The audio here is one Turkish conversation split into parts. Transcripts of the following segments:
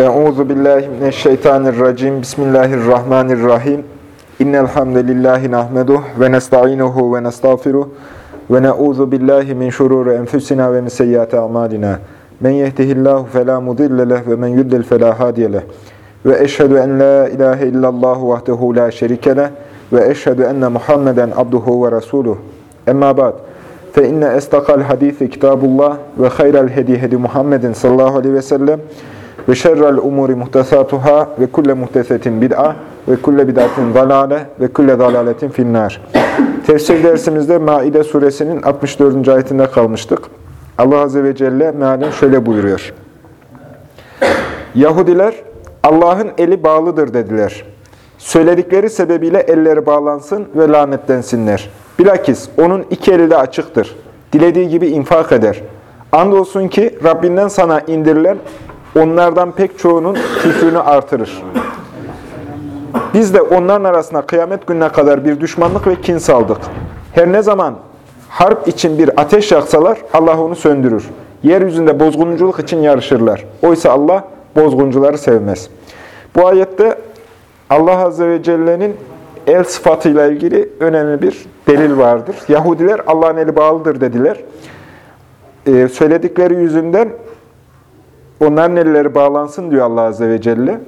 Euzu billahi mineşşeytanirracim. Bismillahirrahmanirrahim. İnnel hamdelellahi nahmeduhu ve nestainuhu ve nestağfiruh ve na'uzu billahi min şururi enfusina ve min seyyiati a'malina. Men yehdihillahu fela mudille leh ve men yudlil fela hadiye leh. Ve eşhedü en la ilahe illallah vahdehu la şerike leh ve eşhedü enne Muhammeden abduhu ve resuluh. Emma ba'd. Fe inne estakal hadisi kitabullah ve hayral hedi hedi Muhammedin sallallahu aleyhi ve sellem ve şerrel umuri muhtesatuhâ ve kulle muhtesetin bid'a ve kulle bid'atin dalale ve kulle dalaletin finnâr. Tefsir dersimizde Maide suresinin 64. ayetinde kalmıştık. Allah Azze ve Celle mealen şöyle buyuruyor. Yahudiler Allah'ın eli bağlıdır dediler. Söyledikleri sebebiyle elleri bağlansın ve lanetlensinler. Bilakis onun iki eli de açıktır. Dilediği gibi infak eder. Andolsun ki Rabbinden sana indirilen onlardan pek çoğunun küfrünü artırır. Biz de onların arasına kıyamet gününe kadar bir düşmanlık ve kin saldık. Her ne zaman harp için bir ateş yaksalar Allah onu söndürür. Yeryüzünde bozgunculuk için yarışırlar. Oysa Allah bozguncuları sevmez. Bu ayette Allah Azze ve Celle'nin el sıfatıyla ilgili önemli bir delil vardır. Yahudiler Allah'ın eli bağlıdır dediler. Ee, söyledikleri yüzünden onların elleri bağlansın diyor Allah Azze ve Celle.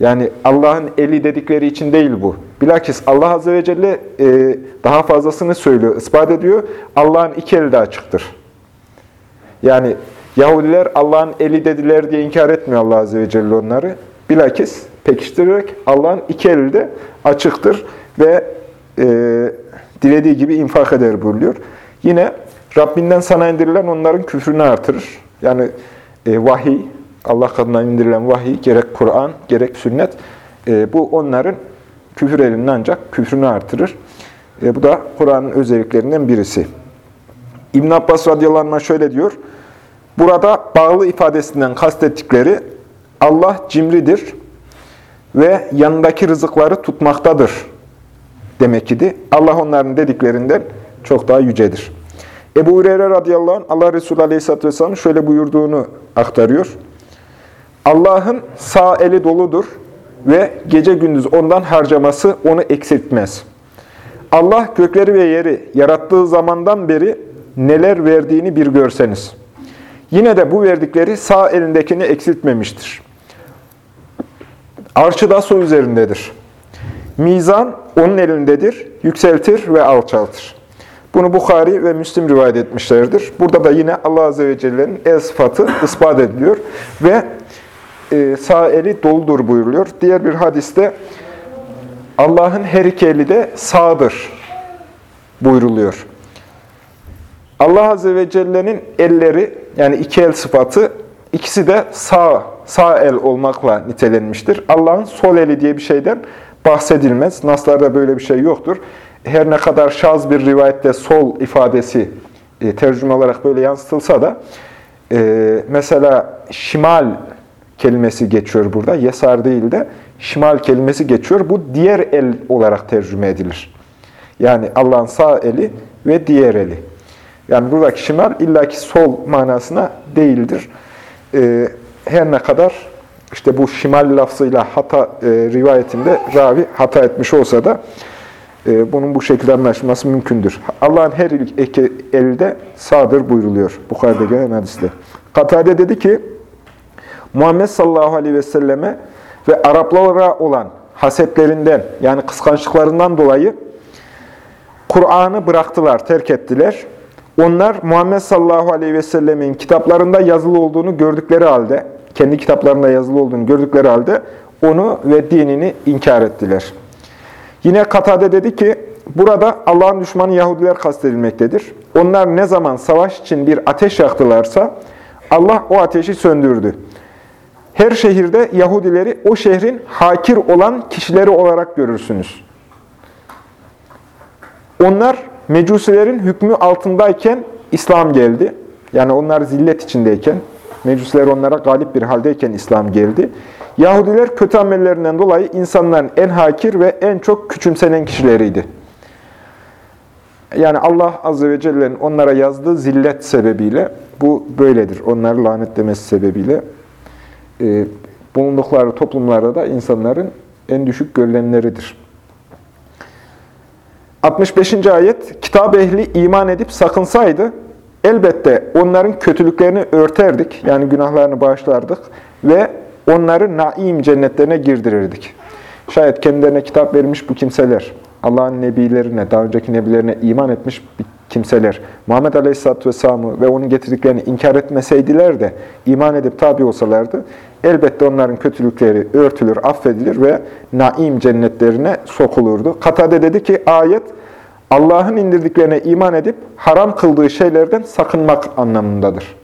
Yani Allah'ın eli dedikleri için değil bu. Bilakis Allah Azze ve Celle e, daha fazlasını söylüyor, ispat ediyor. Allah'ın iki eli de açıktır. Yani Yahudiler Allah'ın eli dediler diye inkar etmiyor Allah Azze ve Celle onları. Bilakis pekiştirerek Allah'ın iki eli de açıktır ve e, dilediği gibi infak eder buyuruyor. Yine Rabbinden sana indirilen onların küfrünü artırır. Yani e, vahiy, Allah katından indirilen vahiy, gerek Kur'an, gerek sünnet, e, bu onların küfür elinin ancak küfrünü artırır. E, bu da Kur'an'ın özelliklerinden birisi. İbn Abbas radıyallahu anh şöyle diyor, burada bağlı ifadesinden kastettikleri Allah cimridir ve yanındaki rızıkları tutmaktadır demek idi. Allah onların dediklerinden çok daha yücedir. Ebu Hureyre radıyallahu anh Allah Resulü aleyhisselatü vesselam şöyle buyurduğunu aktarıyor. Allah'ın sağ eli doludur ve gece gündüz ondan harcaması onu eksiltmez. Allah gökleri ve yeri yarattığı zamandan beri neler verdiğini bir görseniz. Yine de bu verdikleri sağ elindekini eksiltmemiştir. Arşı da su üzerindedir. Mizan onun elindedir, yükseltir ve alçaltır. Bunu Bukhari ve Müslim rivayet etmişlerdir. Burada da yine Allah Azze ve Celle'nin el sıfatı ispat ediliyor ve e, sağ eli doludur buyuruluyor. Diğer bir hadiste Allah'ın her iki eli de sağdır buyruluyor. Allah Azze ve Celle'nin elleri yani iki el sıfatı ikisi de sağ, sağ el olmakla nitelenmiştir. Allah'ın sol eli diye bir şeyden bahsedilmez. Naslarda böyle bir şey yoktur. Her ne kadar şaz bir rivayette sol ifadesi e, tercüme olarak böyle yansıtılsa da e, mesela şimal kelimesi geçiyor burada. Yesar değil de şimal kelimesi geçiyor. Bu diğer el olarak tercüme edilir. Yani Allah'ın sağ eli ve diğer eli. Yani buradaki şimal illaki sol manasına değildir. E, her ne kadar işte bu şimal lafzıyla hata e, rivayetinde ravi hata etmiş olsa da bunun bu şekilde anlaşılması mümkündür. Allah'ın her iki elde sağdır buyruluyor. Bukhari'de gelen hadiste. Katade dedi ki, Muhammed sallallahu aleyhi ve selleme ve Araplara olan hasetlerinden yani kıskançlıklarından dolayı Kur'an'ı bıraktılar, terk ettiler. Onlar Muhammed sallallahu aleyhi ve sellemin kitaplarında yazılı olduğunu gördükleri halde, kendi kitaplarında yazılı olduğunu gördükleri halde onu ve dinini inkar ettiler. Yine Katade dedi ki, burada Allah'ın düşmanı Yahudiler kastedilmektedir. Onlar ne zaman savaş için bir ateş yaktılarsa Allah o ateşi söndürdü. Her şehirde Yahudileri o şehrin hakir olan kişileri olarak görürsünüz. Onlar mecusilerin hükmü altındayken İslam geldi. Yani onlar zillet içindeyken, mecusiler onlara galip bir haldeyken İslam geldi. Yahudiler kötü amellerinden dolayı insanların en hakir ve en çok küçümsenen kişileriydi. Yani Allah Azze ve Celle'nin onlara yazdığı zillet sebebiyle bu böyledir. Onları lanetlemesi sebebiyle. bulundukları toplumlarda da insanların en düşük görülenleridir. 65. ayet, kitap ehli iman edip sakınsaydı, elbette onların kötülüklerini örterdik, yani günahlarını bağışlardık ve onları naim cennetlerine girdirirdik. Şayet kendilerine kitap vermiş bu kimseler, Allah'ın nebilerine, daha önceki nebilerine iman etmiş kimseler, Muhammed Aleyhisselatü Vesselam'ı ve onun getirdiklerini inkar etmeseydiler de, iman edip tabi olsalardı, elbette onların kötülükleri örtülür, affedilir ve naim cennetlerine sokulurdu. Katade dedi ki, ayet, Allah'ın indirdiklerine iman edip haram kıldığı şeylerden sakınmak anlamındadır.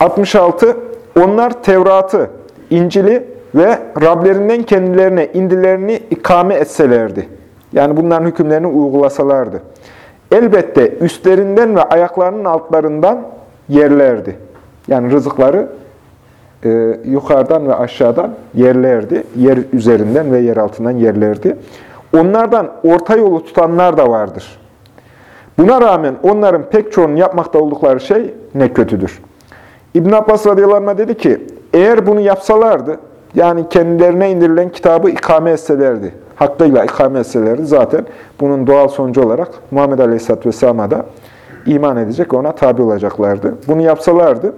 66. Onlar Tevrat'ı, İncil'i ve Rablerinden kendilerine indilerini ikame etselerdi. Yani bunların hükümlerini uygulasalardı. Elbette üstlerinden ve ayaklarının altlarından yerlerdi. Yani rızıkları e, yukarıdan ve aşağıdan yerlerdi. Yer üzerinden ve yer altından yerlerdi. Onlardan orta yolu tutanlar da vardır. Buna rağmen onların pek çoğunun yapmakta oldukları şey ne kötüdür. İbn Abbas radıyallahu dedi ki, eğer bunu yapsalardı, yani kendilerine indirilen kitabı ikame etselerdi, hakkıyla ikame etselerdi zaten bunun doğal sonucu olarak Muhammed Aleyhisselatü Vesselam'a da iman edecek, ona tabi olacaklardı. Bunu yapsalardı,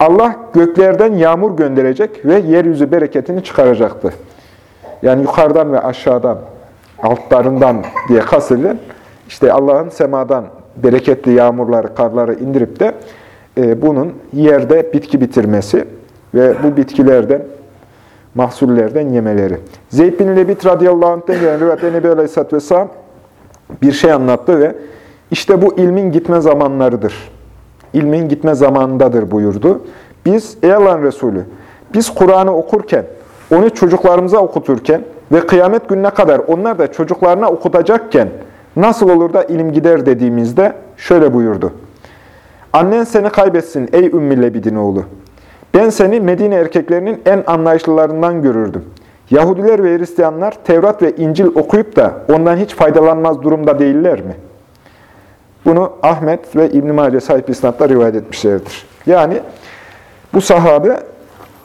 Allah göklerden yağmur gönderecek ve yeryüzü bereketini çıkaracaktı. Yani yukarıdan ve aşağıdan, altlarından diye kastedilen, işte Allah'ın semadan bereketli yağmurları, karları indirip de e, bunun yerde bitki bitirmesi ve bu bitkilerden mahsullerden yemeleri. Zeyd bin Lebit radıyallahu anh'ten gelen rivayette Nebi Aleyhisselatü Vesselam bir şey anlattı ve işte bu ilmin gitme zamanlarıdır. İlmin gitme zamanındadır buyurdu. Biz, ey Allah'ın Resulü, biz Kur'an'ı okurken, onu çocuklarımıza okuturken ve kıyamet gününe kadar onlar da çocuklarına okutacakken nasıl olur da ilim gider dediğimizde şöyle buyurdu. Annen seni kaybetsin ey Ümmü Lebidin oğlu. Ben seni Medine erkeklerinin en anlayışlılarından görürdüm. Yahudiler ve Hristiyanlar Tevrat ve İncil okuyup da ondan hiç faydalanmaz durumda değiller mi? Bunu Ahmet ve İbn-i Mace sahip isnatla rivayet etmişlerdir. Yani bu sahabe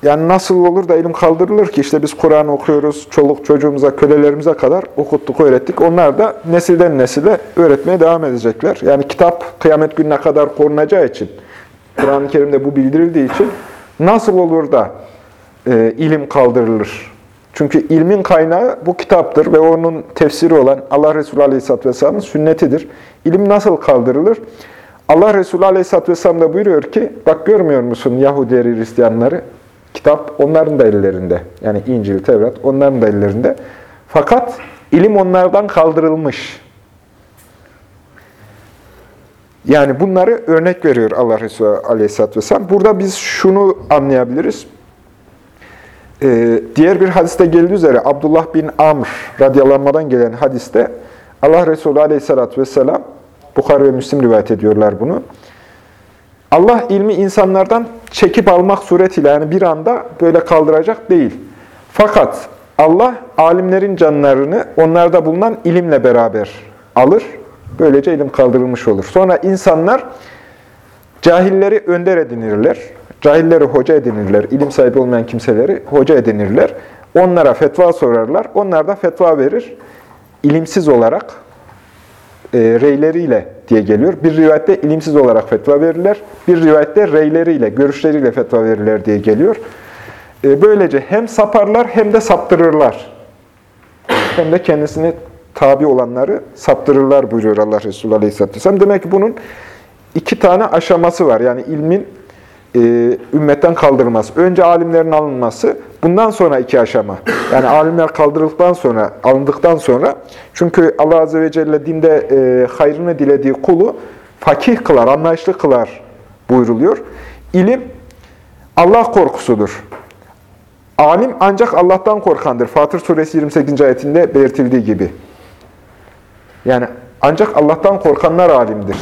yani nasıl olur da ilim kaldırılır ki işte biz Kur'an okuyoruz, çoluk çocuğumuza, kölelerimize kadar okuttuk, öğrettik. Onlar da nesilden nesile öğretmeye devam edecekler. Yani kitap kıyamet gününe kadar korunacağı için, Kur'an-ı Kerim'de bu bildirildiği için nasıl olur da e, ilim kaldırılır? Çünkü ilmin kaynağı bu kitaptır ve onun tefsiri olan Allah Resulü Aleyhisselatü Vesselam'ın sünnetidir. İlim nasıl kaldırılır? Allah Resulü Aleyhisselatü Vesselam da buyuruyor ki, bak görmüyor musun Yahudileri, Hristiyanları? Kitap onların da ellerinde. Yani İncil, Tevrat onların da ellerinde. Fakat ilim onlardan kaldırılmış. Yani bunları örnek veriyor Allah Resulü Aleyhisselatü Vesselam. Burada biz şunu anlayabiliriz. Ee, diğer bir hadiste geldiği üzere Abdullah bin Amr radyalanmadan gelen hadiste Allah Resulü Aleyhisselatü Vesselam, Bukhari ve Müslim rivayet ediyorlar bunu. Allah ilmi insanlardan çekip almak suretiyle yani bir anda böyle kaldıracak değil. Fakat Allah alimlerin canlarını onlarda bulunan ilimle beraber alır. Böylece ilim kaldırılmış olur. Sonra insanlar cahilleri önder edinirler. Cahilleri hoca edinirler. İlim sahibi olmayan kimseleri hoca edinirler. Onlara fetva sorarlar. Onlar da fetva verir. İlimsiz olarak e, reyleriyle diye geliyor. Bir rivayette ilimsiz olarak fetva verirler. Bir rivayette reyleriyle, görüşleriyle fetva verirler diye geliyor. E, böylece hem saparlar hem de saptırırlar. Hem de kendisini tabi olanları saptırırlar buyuruyor Allah Resulü Aleyhisselatü Vesselam. Demek ki bunun iki tane aşaması var. Yani ilmin e, ümmetten kaldırılması. Önce alimlerin alınması, bundan sonra iki aşama. Yani alimler kaldırıldıktan sonra, alındıktan sonra, çünkü Allah Azze ve Celle dinde e, hayrını dilediği kulu fakih kılar, anlayışlı kılar buyruluyor. İlim Allah korkusudur. Alim ancak Allah'tan korkandır. Fatır suresi 28. ayetinde belirtildiği gibi. Yani ancak Allah'tan korkanlar alimdir.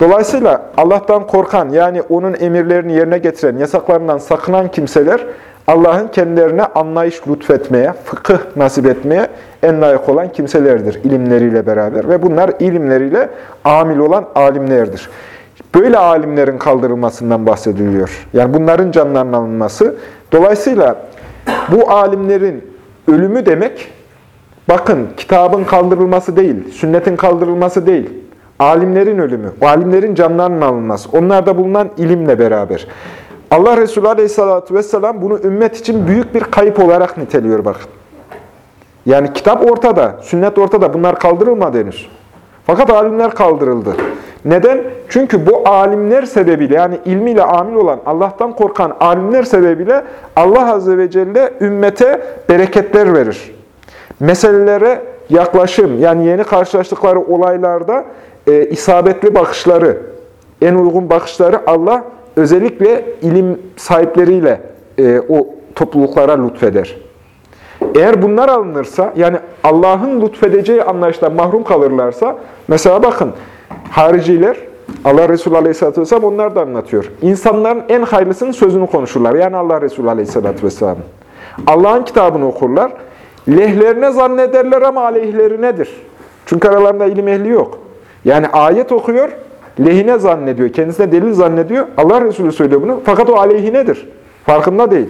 Dolayısıyla Allah'tan korkan yani onun emirlerini yerine getiren, yasaklarından sakınan kimseler Allah'ın kendilerine anlayış lütfetmeye, fıkıh nasip etmeye en layık olan kimselerdir ilimleriyle beraber. Ve bunlar ilimleriyle amil olan alimlerdir. böyle alimlerin kaldırılmasından bahsediliyor. Yani bunların canlarının alınması. Dolayısıyla bu alimlerin ölümü demek, bakın kitabın kaldırılması değil, sünnetin kaldırılması değil, alimlerin ölümü, alimlerin canlarının alınması, onlarda bulunan ilimle beraber. Allah Resulü Aleyhisselatü Vesselam bunu ümmet için büyük bir kayıp olarak niteliyor bakın. Yani kitap ortada, sünnet ortada, bunlar kaldırılmadı henüz. Fakat alimler kaldırıldı. Neden? Çünkü bu alimler sebebiyle yani ilmiyle amil olan, Allah'tan korkan alimler sebebiyle Allah Azze ve Celle ümmete bereketler verir. Meselelere yaklaşım, yani yeni karşılaştıkları olaylarda e, isabetli bakışları, en uygun bakışları Allah özellikle ilim sahipleriyle e, o topluluklara lütfeder. Eğer bunlar alınırsa, yani Allah'ın lütfedeceği anlayıştan mahrum kalırlarsa, mesela bakın, hariciler, Allah Resulü Aleyhisselatü Vesselam onlar da anlatıyor. İnsanların en hayırlısının sözünü konuşurlar. Yani Allah Resulü Aleyhisselatü Vesselam. Allah'ın kitabını okurlar. Lehlerine zannederler ama aleyhlerinedir. Çünkü aralarında ilim ehli yok. Yani ayet okuyor, lehine zannediyor, kendisine delil zannediyor. Allah Resulü söylüyor bunu. Fakat o aleyhinedir. Farkında değil.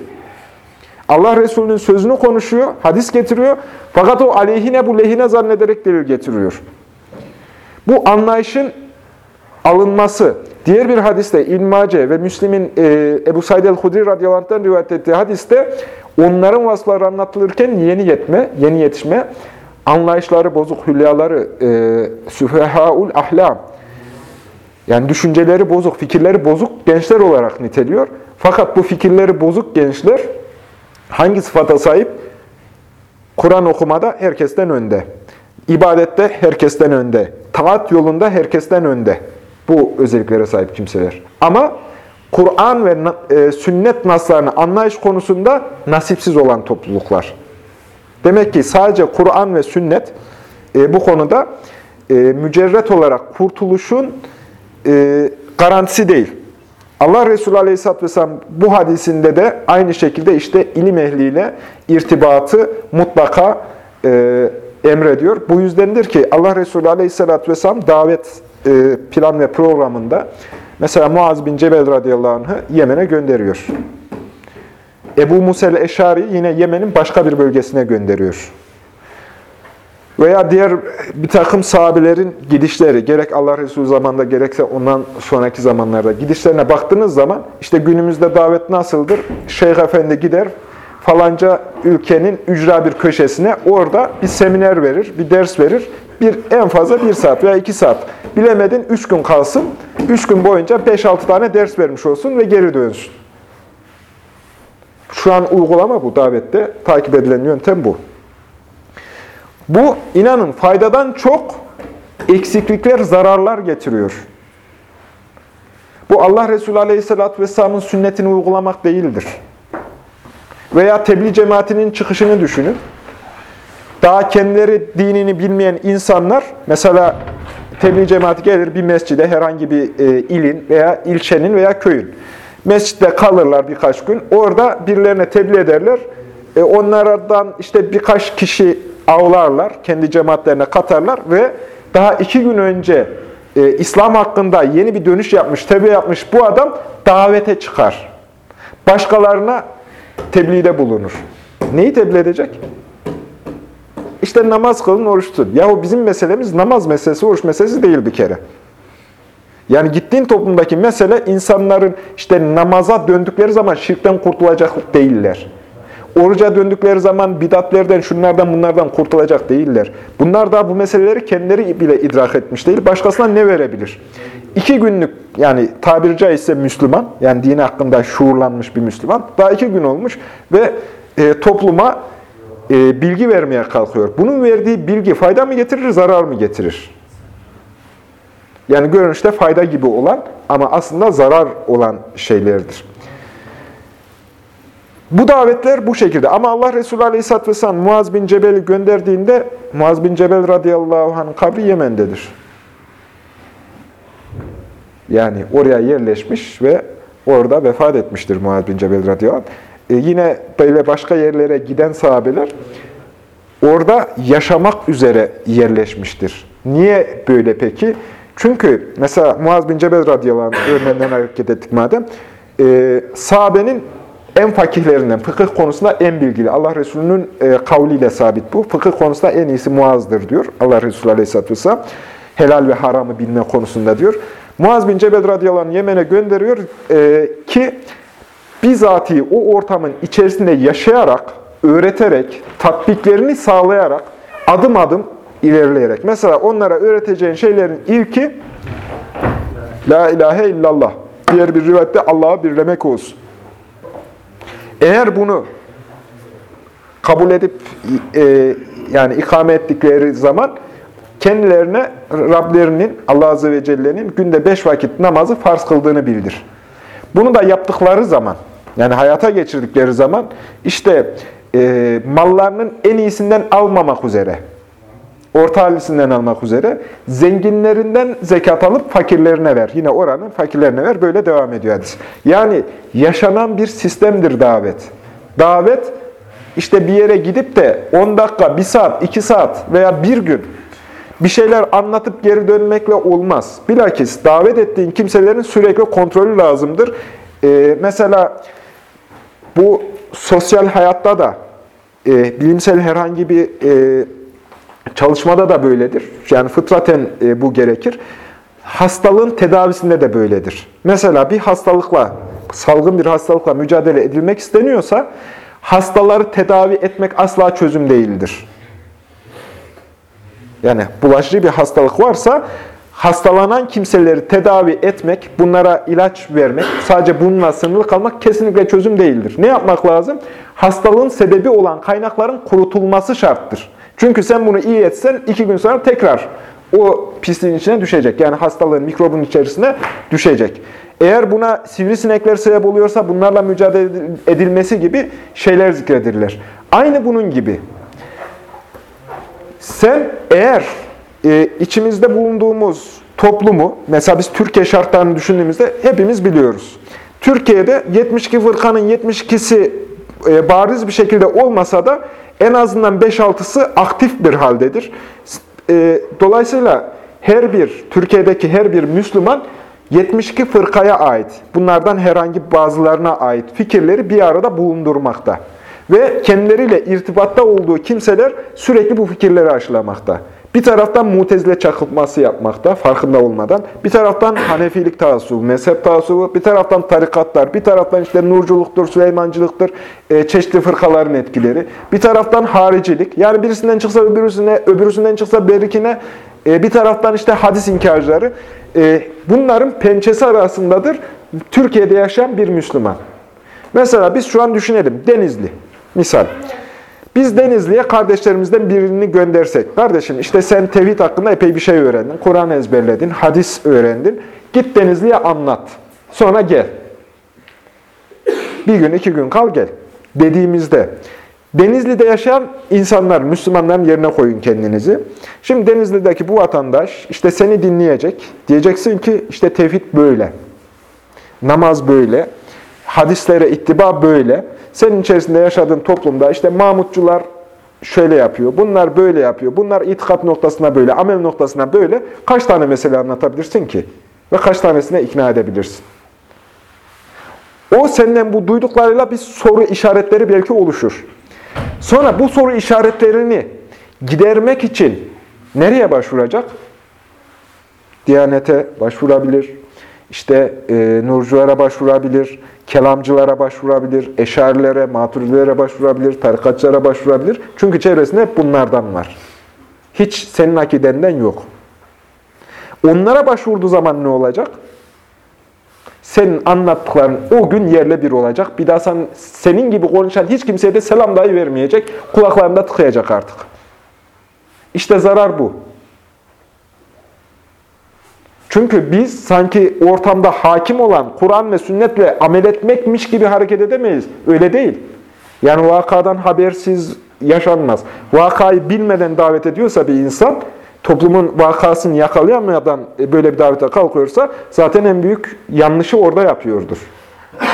Allah Resulü'nün sözünü konuşuyor, hadis getiriyor. Fakat o aleyhine bu lehine zannederek delil getiriyor. Bu anlayışın alınması, diğer bir hadiste İlmace ve Müslim'in e, Ebu Said el-Hudri radıyallahu anh'tan rivayet ettiği hadiste onların vasıfları anlatılırken yeni yetme, yeni yetişme, anlayışları bozuk, hülyaları, e, süfehaul ahlam, yani düşünceleri bozuk, fikirleri bozuk gençler olarak niteliyor. Fakat bu fikirleri bozuk gençler hangi sıfata sahip? Kur'an okumada herkesten önde. İbadette herkesten önde. Taat yolunda herkesten önde. Bu özelliklere sahip kimseler. Ama Kur'an ve e, sünnet naslarını anlayış konusunda nasipsiz olan topluluklar. Demek ki sadece Kur'an ve sünnet e, bu konuda e, mücerret olarak kurtuluşun e, garantisi değil. Allah Resulü Aleyhisselatü Vesselam bu hadisinde de aynı şekilde işte ilim ehliyle irtibatı mutlaka e, emrediyor. Bu yüzdendir ki Allah Resulü Aleyhisselatü Vesselam davet e, plan ve programında mesela Muaz bin Cebel radıyallahu anh'ı Yemen'e gönderiyor. Ebu Musel Eşari yine Yemen'in başka bir bölgesine gönderiyor. Veya diğer bir takım sahabelerin gidişleri, gerek Allah Resulü zamanında gerekse ondan sonraki zamanlarda gidişlerine baktığınız zaman, işte günümüzde davet nasıldır? Şeyh Efendi gider, falanca ülkenin ücra bir köşesine orada bir seminer verir, bir ders verir. Bir, en fazla bir saat veya iki saat. Bilemedin üç gün kalsın, üç gün boyunca beş altı tane ders vermiş olsun ve geri dönsün. Şu an uygulama bu davette, takip edilen yöntem bu. Bu inanın faydadan çok eksiklikler, zararlar getiriyor. Bu Allah Resulü Aleyhisselatü Vesselam'ın sünnetini uygulamak değildir. Veya tebliğ cemaatinin çıkışını düşünün. Daha kendileri dinini bilmeyen insanlar, mesela tebliğ cemaati gelir bir mescide, herhangi bir e, ilin veya ilçenin veya köyün. Mescitte kalırlar birkaç gün. Orada birilerine tebliğ ederler. E, onlardan işte birkaç kişi avlarlar, kendi cemaatlerine katarlar ve daha iki gün önce e, İslam hakkında yeni bir dönüş yapmış, tevbe yapmış bu adam davete çıkar. Başkalarına tebliğde bulunur. Neyi tebliğ edecek? İşte namaz kılın, oruç tutun. Yahu bizim meselemiz namaz meselesi, oruç meselesi değil bir kere. Yani gittiğin toplumdaki mesele insanların işte namaza döndükleri zaman şirkten kurtulacak değiller. Oruca döndükleri zaman bidatlerden, şunlardan, bunlardan kurtulacak değiller. Bunlar da bu meseleleri kendileri bile idrak etmiş değil. Başkasına ne verebilir? İki günlük, yani tabiri caizse Müslüman, yani dini hakkında şuurlanmış bir Müslüman, daha iki gün olmuş ve e, topluma e, bilgi vermeye kalkıyor. Bunun verdiği bilgi fayda mı getirir, zarar mı getirir? Yani görünüşte fayda gibi olan ama aslında zarar olan şeylerdir. Bu davetler bu şekilde. Ama Allah Resulü Aleyhisselatü Vesselam Muaz bin Cebel'i gönderdiğinde Muaz bin Cebel radıyallahu anh'ın kabri Yemen'dedir. Yani oraya yerleşmiş ve orada vefat etmiştir Muaz bin Cebel radıyallahu anh. Ee, yine böyle başka yerlere giden sahabeler orada yaşamak üzere yerleşmiştir. Niye böyle peki? Çünkü mesela Muaz bin Cebel radıyallahu anh örneğinden hareket ettik madem. E, sahabenin en fakihlerinden, fıkıh konusunda en bilgili. Allah Resulü'nün e, kavliyle sabit bu. Fıkıh konusunda en iyisi Muaz'dır diyor. Allah Resulü Aleyhisselatü Vesselam. Helal ve haramı bilme konusunda diyor. Muaz bin Cebel radıyallahu Yemen'e gönderiyor e, ki bizatihi o ortamın içerisinde yaşayarak, öğreterek, tatbiklerini sağlayarak, adım adım ilerleyerek. Mesela onlara öğreteceğin şeylerin ilki La ilahe illallah. Diğer bir rivayette Allah'a birlemek olsun. Eğer bunu kabul edip e, yani ikame ettikleri zaman kendilerine Rablerinin, Allah Azze ve Celle'nin günde beş vakit namazı farz kıldığını bildir. Bunu da yaptıkları zaman, yani hayata geçirdikleri zaman işte e, mallarının en iyisinden almamak üzere, orta halisinden almak üzere, zenginlerinden zekat alıp fakirlerine ver. Yine oranın fakirlerine ver. Böyle devam ediyor hadis. Yani yaşanan bir sistemdir davet. Davet, işte bir yere gidip de 10 dakika, 1 saat, 2 saat veya bir gün bir şeyler anlatıp geri dönmekle olmaz. Bilakis davet ettiğin kimselerin sürekli kontrolü lazımdır. Ee, mesela bu sosyal hayatta da, e, bilimsel herhangi bir e, çalışmada da böyledir. Yani fıtraten e, bu gerekir. Hastalığın tedavisinde de böyledir. Mesela bir hastalıkla, salgın bir hastalıkla mücadele edilmek isteniyorsa, hastaları tedavi etmek asla çözüm değildir. Yani bulaşıcı bir hastalık varsa hastalanan kimseleri tedavi etmek, bunlara ilaç vermek, sadece bununla sınırlı kalmak kesinlikle çözüm değildir. Ne yapmak lazım? Hastalığın sebebi olan kaynakların kurutulması şarttır. Çünkü sen bunu iyi etsen iki gün sonra tekrar o pisliğin içine düşecek. Yani hastalığın, mikrobun içerisine düşecek. Eğer buna sivrisinekler sebep oluyorsa bunlarla mücadele edilmesi gibi şeyler zikredilir. Aynı bunun gibi. Sen eğer e, içimizde bulunduğumuz toplumu, mesela biz Türkiye şartlarını düşündüğümüzde hepimiz biliyoruz. Türkiye'de 72 fırkanın 72'si e, bariz bir şekilde olmasa da en azından 5-6'sı aktif bir haldedir. E, dolayısıyla her bir, Türkiye'deki her bir Müslüman 72 fırkaya ait, bunlardan herhangi bazılarına ait fikirleri bir arada bulundurmakta. Ve kendileriyle irtibatta olduğu kimseler sürekli bu fikirleri aşılamakta. Bir taraftan mutezile çakılması yapmakta farkında olmadan. Bir taraftan Hanefilik taassubu, mezhep taassubu, bir taraftan tarikatlar, bir taraftan işte Nurculuktur, Süleymancılıktır, e, çeşitli fırkaların etkileri. Bir taraftan haricilik, yani birisinden çıksa öbürüsüne, öbürüsünden çıksa berikine, e, bir taraftan işte hadis inkarcıları. E, bunların pençesi arasındadır Türkiye'de yaşayan bir Müslüman. Mesela biz şu an düşünelim, Denizli. Misal. Biz Denizli'ye kardeşlerimizden birini göndersek. Kardeşim işte sen tevhid hakkında epey bir şey öğrendin. Kur'an ezberledin, hadis öğrendin. Git Denizli'ye anlat. Sonra gel. Bir gün, iki gün kal gel. Dediğimizde Denizli'de yaşayan insanlar, Müslümanların yerine koyun kendinizi. Şimdi Denizli'deki bu vatandaş işte seni dinleyecek. Diyeceksin ki işte tevhid böyle. Namaz böyle. Hadislere ittiba böyle. Senin içerisinde yaşadığın toplumda işte Mahmutçular şöyle yapıyor, bunlar böyle yapıyor, bunlar itikat noktasına böyle, amel noktasına böyle. Kaç tane mesele anlatabilirsin ki? Ve kaç tanesine ikna edebilirsin? O senden bu duyduklarıyla bir soru işaretleri belki oluşur. Sonra bu soru işaretlerini gidermek için nereye başvuracak? Diyanete başvurabilir, işte e, nurculara başvurabilir, kelamcılara başvurabilir, eşarilere, maturidilere başvurabilir, tarikatçılara başvurabilir. Çünkü çevresinde hep bunlardan var. Hiç senin akidenden yok. Onlara başvurduğu zaman ne olacak? Senin anlattıkların o gün yerle bir olacak. Bir daha sen, senin gibi konuşan hiç kimseye de selam dahi vermeyecek. Kulaklarında tıkayacak artık. İşte zarar bu. Çünkü biz sanki ortamda hakim olan Kur'an ve sünnetle amel etmekmiş gibi hareket edemeyiz. Öyle değil. Yani vakadan habersiz yaşanmaz. Vakayı bilmeden davet ediyorsa bir insan, toplumun vakasını yakalayamadan böyle bir davete kalkıyorsa zaten en büyük yanlışı orada yapıyordur.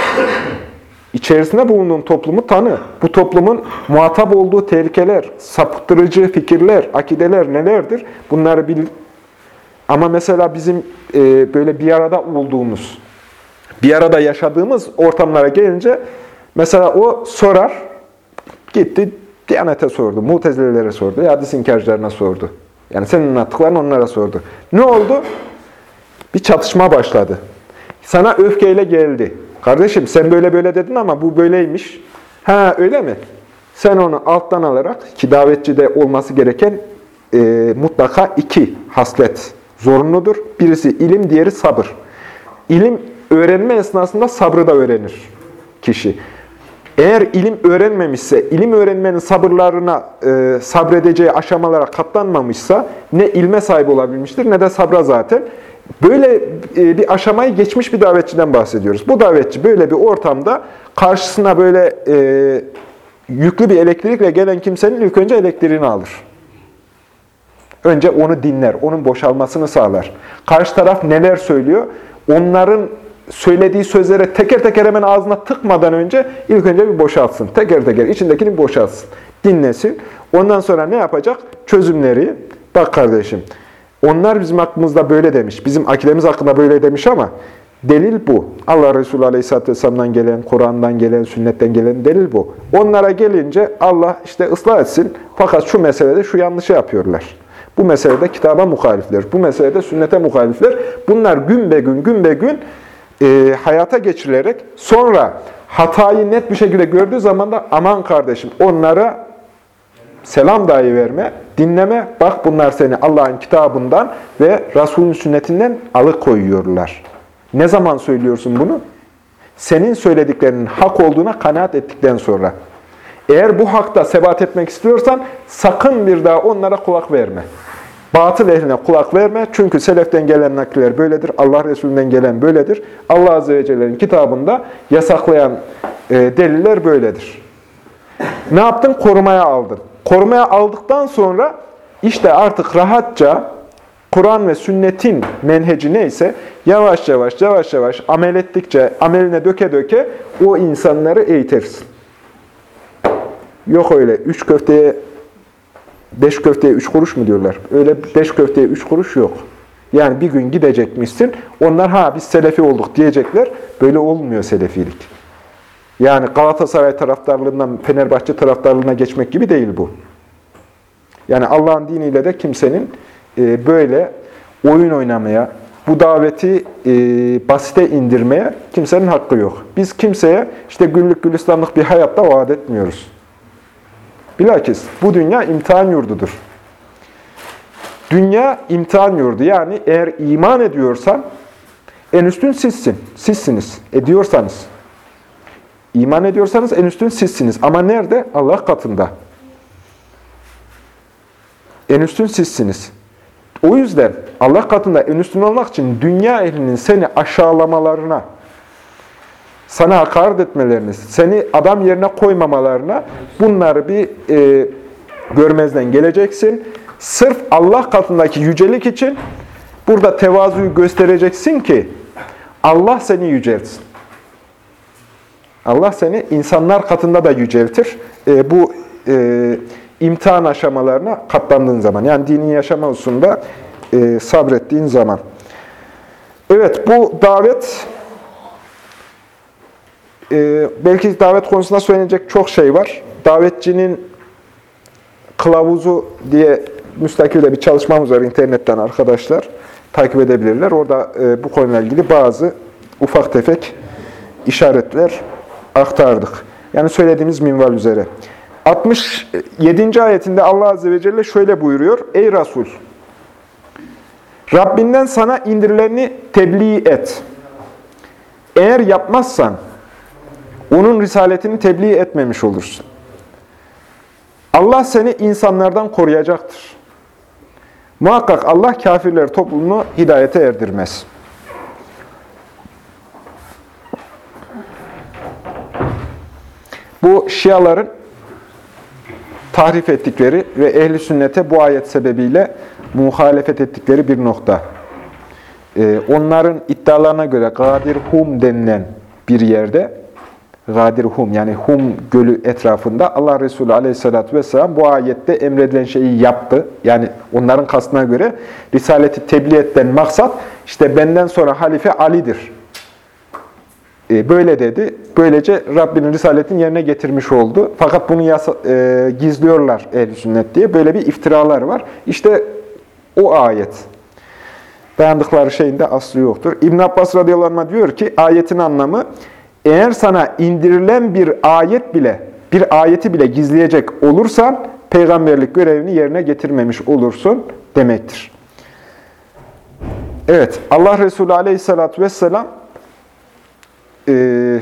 İçerisinde bulunduğun toplumu tanı. Bu toplumun muhatap olduğu tehlikeler, sapıttırıcı fikirler, akideler nelerdir? Bunları bil, Ama mesela bizim e, böyle bir arada olduğumuz, bir arada yaşadığımız ortamlara gelince mesela o sorar, gitti Diyanete sordu, Mutezilelere sordu, hadis inkarcılarına sordu. Yani senin anlattıklarını onlara sordu. Ne oldu? Bir çatışma başladı. Sana öfkeyle geldi. Kardeşim sen böyle böyle dedin ama bu böyleymiş. Ha öyle mi? Sen onu alttan alarak ki davetçide olması gereken e, mutlaka iki haslet zorunludur. Birisi ilim, diğeri sabır. İlim öğrenme esnasında sabrı da öğrenir kişi. Eğer ilim öğrenmemişse, ilim öğrenmenin sabırlarına e, sabredeceği aşamalara katlanmamışsa ne ilme sahip olabilmiştir ne de sabra zaten. Böyle e, bir aşamayı geçmiş bir davetçiden bahsediyoruz. Bu davetçi böyle bir ortamda karşısına böyle e, yüklü bir elektrikle gelen kimsenin ilk önce elektriğini alır. Önce onu dinler, onun boşalmasını sağlar. Karşı taraf neler söylüyor? Onların söylediği sözlere teker teker hemen ağzına tıkmadan önce ilk önce bir boşaltsın. Teker teker içindekini boşaltsın. Dinlesin. Ondan sonra ne yapacak? Çözümleri. Bak kardeşim, onlar bizim hakkımızda böyle demiş. Bizim akidemiz hakkında böyle demiş ama delil bu. Allah Resulü Aleyhisselatü Vesselam'dan gelen, Kur'an'dan gelen, sünnetten gelen delil bu. Onlara gelince Allah işte ıslah etsin. Fakat şu meselede şu yanlışı yapıyorlar. Bu meselede kitaba muhalifler, bu meselede sünnete muhalifler. Bunlar gün be gün, gün be gün e, hayata geçirilerek sonra hatayı net bir şekilde gördüğü zaman da aman kardeşim onlara selam dahi verme, dinleme. Bak bunlar seni Allah'ın kitabından ve Resulün sünnetinden alıkoyuyorlar. Ne zaman söylüyorsun bunu? Senin söylediklerinin hak olduğuna kanaat ettikten sonra. Eğer bu hakta sebat etmek istiyorsan sakın bir daha onlara kulak verme. Batıl ehline kulak verme. Çünkü seleften gelen nakiller böyledir. Allah Resulü'nden gelen böyledir. Allah Azze ve Celle'nin kitabında yasaklayan e, deliller böyledir. Ne yaptın? Korumaya aldın. Korumaya aldıktan sonra işte artık rahatça Kur'an ve sünnetin menheci neyse yavaş yavaş yavaş yavaş amel ettikçe ameline döke döke o insanları eğitirsin. Yok öyle üç köfteye beş köfteye üç kuruş mu diyorlar? Öyle beş köfteye üç kuruş yok. Yani bir gün gidecekmişsin, onlar ha biz selefi olduk diyecekler. Böyle olmuyor selefilik. Yani Galatasaray taraftarlığından Fenerbahçe taraftarlığına geçmek gibi değil bu. Yani Allah'ın diniyle de kimsenin e, böyle oyun oynamaya, bu daveti e, basite indirmeye kimsenin hakkı yok. Biz kimseye işte güllük gülistanlık bir hayatta vaat etmiyoruz. Bilakis bu dünya imtihan yurdudur. Dünya imtihan yurdu. Yani eğer iman ediyorsan en üstün sizsin. Sizsiniz. Ediyorsanız. İman ediyorsanız en üstün sizsiniz. Ama nerede? Allah katında. En üstün sizsiniz. O yüzden Allah katında en üstün olmak için dünya ehlinin seni aşağılamalarına, sana hakaret etmelerini, seni adam yerine koymamalarına bunları bir e, görmezden geleceksin. Sırf Allah katındaki yücelik için burada tevazuyu göstereceksin ki Allah seni yüceltsin. Allah seni insanlar katında da yüceltir. E, bu e, imtihan aşamalarına katlandığın zaman, yani dini yaşama hususunda e, sabrettiğin zaman. Evet, bu davet e, belki davet konusunda söylenecek çok şey var. Davetçinin kılavuzu diye müstakil de bir çalışmamız var internetten arkadaşlar. Takip edebilirler. Orada e, bu konuyla ilgili bazı ufak tefek işaretler aktardık. Yani söylediğimiz minval üzere. 67. ayetinde Allah Azze ve Celle şöyle buyuruyor. Ey Resul! Rabbinden sana indirileni tebliğ et. Eğer yapmazsan, onun risaletini tebliğ etmemiş olursun. Allah seni insanlardan koruyacaktır. Muhakkak Allah kafirler toplumunu hidayete erdirmez. Bu Şiaların tahrif ettikleri ve ehli sünnete bu ayet sebebiyle muhalefet ettikleri bir nokta. Ee, onların iddialarına göre Gadir Hum denilen bir yerde Gadir Hum yani Hum gölü etrafında Allah Resulü aleyhissalatü vesselam bu ayette emredilen şeyi yaptı. Yani onların kastına göre Risaleti tebliğ etten maksat işte benden sonra halife Ali'dir. E, böyle dedi. Böylece Rabbinin Risaletini yerine getirmiş oldu. Fakat bunu yasa, e, gizliyorlar ehl sünnet diye. Böyle bir iftiralar var. İşte o ayet. Dayandıkları şeyin de aslı yoktur. İbn Abbas radıyallahu anh diyor ki ayetin anlamı eğer sana indirilen bir ayet bile, bir ayeti bile gizleyecek olursan peygamberlik görevini yerine getirmemiş olursun demektir. Evet, Allah Resulü aleyhissalatü vesselam e,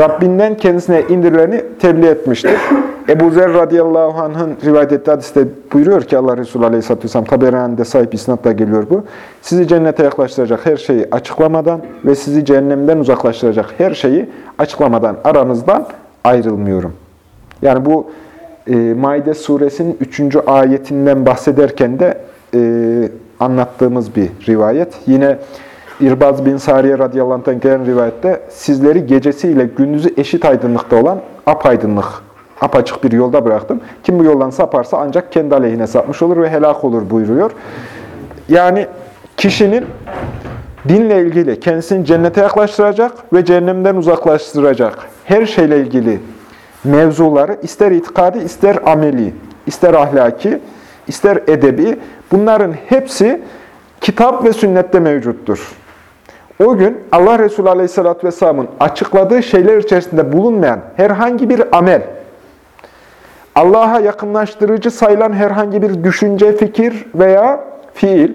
Rabbinden kendisine indirileni tebliğ etmiştir. Ebu Zer radıyallahu anh'ın rivayet ettiği hadiste buyuruyor ki Allah Resulü aleyhisselatü vesselam Taberani'de sahip isnatla geliyor bu. Sizi cennete yaklaştıracak her şeyi açıklamadan ve sizi cehennemden uzaklaştıracak her şeyi açıklamadan aranızdan ayrılmıyorum. Yani bu e, Maide suresinin 3. ayetinden bahsederken de e, anlattığımız bir rivayet. Yine İrbaz bin Sariye radıyallahu gelen rivayette sizleri gecesiyle gündüzü eşit aydınlıkta olan apaydınlık, apaçık bir yolda bıraktım. Kim bu yoldan saparsa ancak kendi aleyhine sapmış olur ve helak olur buyuruyor. Yani kişinin dinle ilgili kendisini cennete yaklaştıracak ve cehennemden uzaklaştıracak her şeyle ilgili mevzuları ister itikadi, ister ameli, ister ahlaki, ister edebi bunların hepsi kitap ve sünnette mevcuttur. O gün Allah Resulü Aleyhisselatü Vesselam'ın açıkladığı şeyler içerisinde bulunmayan herhangi bir amel, Allah'a yakınlaştırıcı sayılan herhangi bir düşünce, fikir veya fiil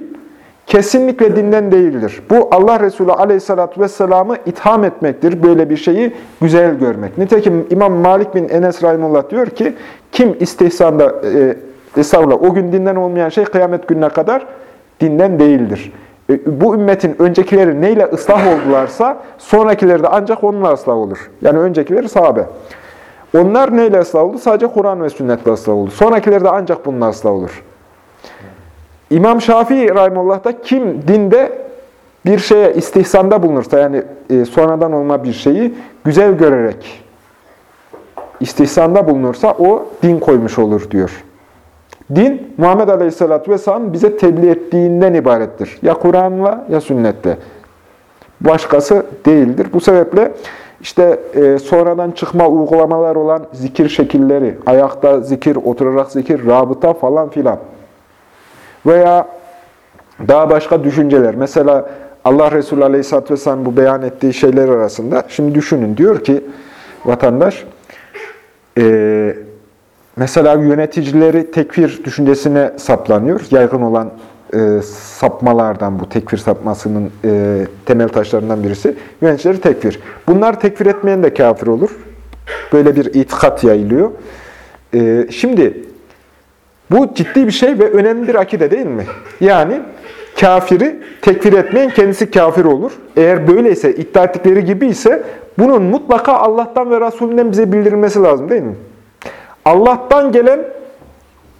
kesinlikle dinden değildir. Bu Allah Resulü Aleyhisselatü Vesselam'ı itham etmektir, böyle bir şeyi güzel görmek. Nitekim İmam Malik bin Enes Rahimullah diyor ki, kim istihsanda, e, o gün dinden olmayan şey kıyamet gününe kadar dinden değildir. E, bu ümmetin öncekileri neyle ıslah oldularsa sonrakileri de ancak onunla ıslah olur. Yani öncekileri sahabe. Onlar neyle ıslah oldu? Sadece Kur'an ve sünnetle ıslah oldu. Sonrakileri de ancak bununla ıslah olur. İmam Şafii Rahimullah da kim dinde bir şeye istihsanda bulunursa yani e, sonradan olma bir şeyi güzel görerek istihsanda bulunursa o din koymuş olur diyor. Din, Muhammed Aleyhisselatü Vesselam bize tebliğ ettiğinden ibarettir. Ya Kur'an'la ya sünnette. Başkası değildir. Bu sebeple işte e, sonradan çıkma uygulamalar olan zikir şekilleri, ayakta zikir, oturarak zikir, rabıta falan filan. Veya daha başka düşünceler. Mesela Allah Resulü Aleyhisselatü Vesselam bu beyan ettiği şeyler arasında, şimdi düşünün diyor ki vatandaş, e, Mesela yöneticileri tekfir düşüncesine saplanıyor. Yaygın olan e, sapmalardan bu tekfir sapmasının e, temel taşlarından birisi. Yöneticileri tekfir. Bunlar tekfir etmeyen de kafir olur. Böyle bir itikat yayılıyor. E, şimdi bu ciddi bir şey ve önemli bir akide değil mi? Yani kafiri tekfir etmeyen kendisi kafir olur. Eğer böyleyse, iddia ettikleri gibi ise bunun mutlaka Allah'tan ve Resulünden bize bildirilmesi lazım değil mi? Allah'tan gelen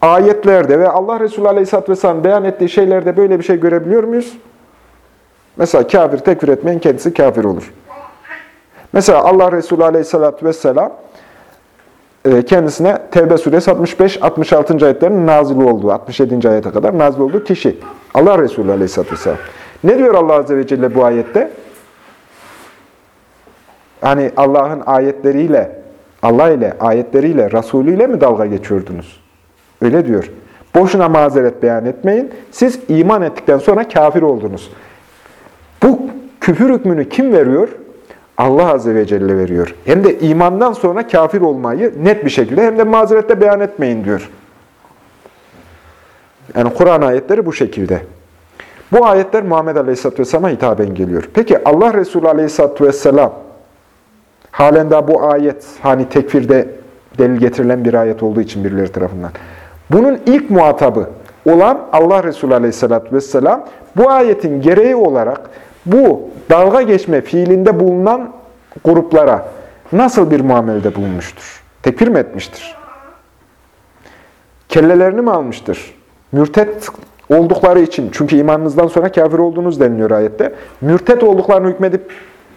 ayetlerde ve Allah Resulü Aleyhisselatü Vesselam beyan ettiği şeylerde böyle bir şey görebiliyor muyuz? Mesela kafir tekfir etmeyen kendisi kafir olur. Mesela Allah Resulü Aleyhisselatü Vesselam e, kendisine Tevbe suresi 65-66. ayetlerin nazil olduğu, 67. ayete kadar nazil olduğu kişi. Allah Resulü Aleyhisselatü Vesselam. Ne diyor Allah Azze ve Celle bu ayette? Hani Allah'ın ayetleriyle Allah ile, ayetleriyle, Resulü ile mi dalga geçiyordunuz? Öyle diyor. Boşuna mazeret beyan etmeyin. Siz iman ettikten sonra kafir oldunuz. Bu küfür hükmünü kim veriyor? Allah Azze ve Celle veriyor. Hem de imandan sonra kafir olmayı net bir şekilde hem de mazerette beyan etmeyin diyor. Yani Kur'an ayetleri bu şekilde. Bu ayetler Muhammed Aleyhisselatü Vesselam'a hitaben geliyor. Peki Allah Resulü Aleyhisselatü Vesselam Halen daha bu ayet hani tekfirde delil getirilen bir ayet olduğu için birileri tarafından. Bunun ilk muhatabı olan Allah Resulü Aleyhisselatü Vesselam bu ayetin gereği olarak bu dalga geçme fiilinde bulunan gruplara nasıl bir muamelede bulunmuştur? Tekfir mi etmiştir? Kellelerini mi almıştır? Mürtet oldukları için, çünkü imanınızdan sonra kafir olduğunuz deniliyor ayette. Mürtet olduklarını hükmedip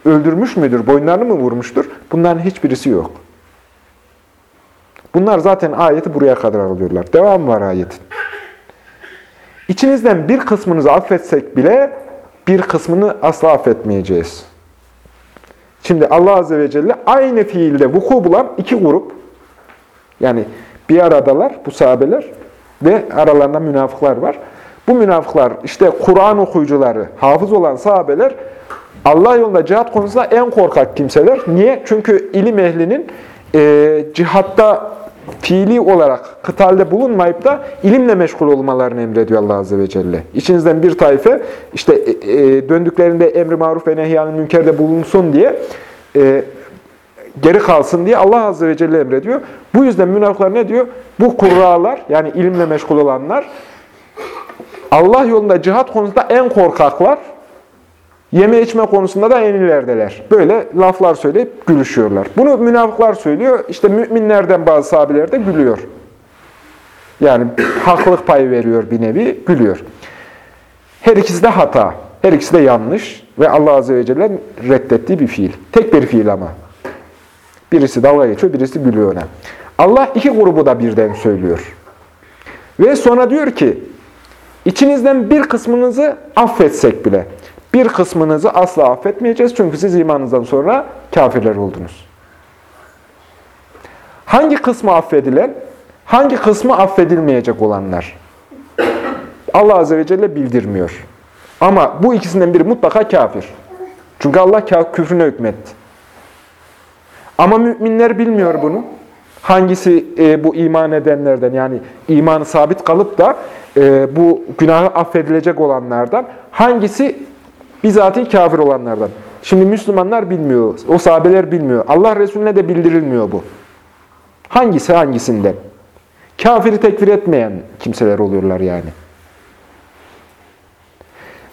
öldürmüş müdür, boynlarını mı vurmuştur? Bunların hiçbirisi yok. Bunlar zaten ayeti buraya kadar alıyorlar. Devam var ayetin. İçinizden bir kısmınızı affetsek bile bir kısmını asla affetmeyeceğiz. Şimdi Allah Azze ve Celle aynı fiilde vuku bulan iki grup, yani bir aradalar bu sahabeler ve aralarında münafıklar var. Bu münafıklar işte Kur'an okuyucuları, hafız olan sahabeler Allah yolunda cihat konusunda en korkak kimseler. Niye? Çünkü ilim ehlinin e, cihatta fiili olarak kıtalde bulunmayıp da ilimle meşgul olmalarını emrediyor Allah Azze ve Celle. İçinizden bir tayfe işte e, e, döndüklerinde emri maruf ve nehyanın münkerde bulunsun diye e, geri kalsın diye Allah Azze ve Celle emrediyor. Bu yüzden münafıklar ne diyor? Bu kurralar yani ilimle meşgul olanlar Allah yolunda cihat konusunda en korkaklar, yeme içme konusunda da en ilerideler. Böyle laflar söyleyip gülüşüyorlar. Bunu münafıklar söylüyor. İşte müminlerden bazı sahabeler de gülüyor. Yani haklılık payı veriyor bir nevi, gülüyor. Her ikisi de hata. Her ikisi de yanlış ve Allah Azze ve Celle'nin reddettiği bir fiil. Tek bir fiil ama. Birisi dalga geçiyor, birisi gülüyor ona. Allah iki grubu da birden söylüyor. Ve sonra diyor ki, içinizden bir kısmınızı affetsek bile, bir kısmınızı asla affetmeyeceğiz çünkü siz imanınızdan sonra kafirler oldunuz. Hangi kısmı affedilen, hangi kısmı affedilmeyecek olanlar? Allah Azze ve Celle bildirmiyor. Ama bu ikisinden biri mutlaka kafir. Çünkü Allah küfrüne hükmetti. Ama müminler bilmiyor bunu. Hangisi e, bu iman edenlerden yani imanı sabit kalıp da e, bu günahı affedilecek olanlardan, hangisi bizatihi kafir olanlardan. Şimdi Müslümanlar bilmiyor, o sahabeler bilmiyor. Allah Resulüne de bildirilmiyor bu. Hangisi hangisinden? Kafiri tekfir etmeyen kimseler oluyorlar yani.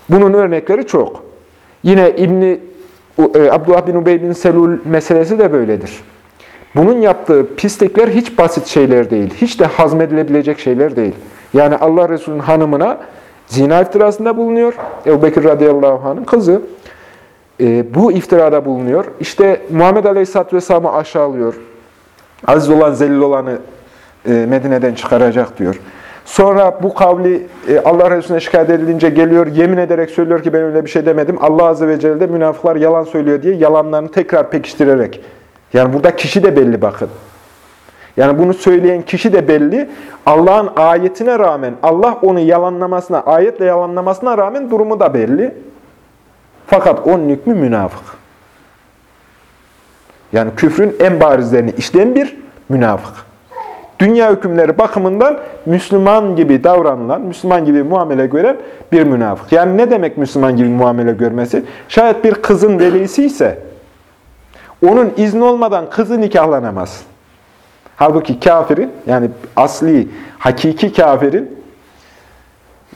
Bunun örnekleri çok. Yine İbni e, Abdullah bin Ubey bin Selul meselesi de böyledir. Bunun yaptığı pislikler hiç basit şeyler değil. Hiç de hazmedilebilecek şeyler değil. Yani Allah Resulü'nün hanımına zina iftirasında bulunuyor. Ebu Bekir radıyallahu anh'ın kızı. E, bu iftirada bulunuyor. İşte Muhammed Aleyhisselatü Vesselam'ı aşağılıyor. Aziz olan, zelil olanı e, Medine'den çıkaracak diyor. Sonra bu kavli e, Allah Resulüne şikayet edilince geliyor, yemin ederek söylüyor ki ben öyle bir şey demedim. Allah Azze ve Celle de münafıklar yalan söylüyor diye yalanlarını tekrar pekiştirerek. Yani burada kişi de belli bakın. Yani bunu söyleyen kişi de belli. Allah'ın ayetine rağmen, Allah onu yalanlamasına, ayetle yalanlamasına rağmen durumu da belli. Fakat onun hükmü münafık. Yani küfrün en barizlerini işleyen bir münafık dünya hükümleri bakımından Müslüman gibi davranılan, Müslüman gibi muamele gören bir münafık. Yani ne demek Müslüman gibi muamele görmesi? Şayet bir kızın velisi ise onun izni olmadan kızı nikahlanamaz. Halbuki kafirin, yani asli, hakiki kafirin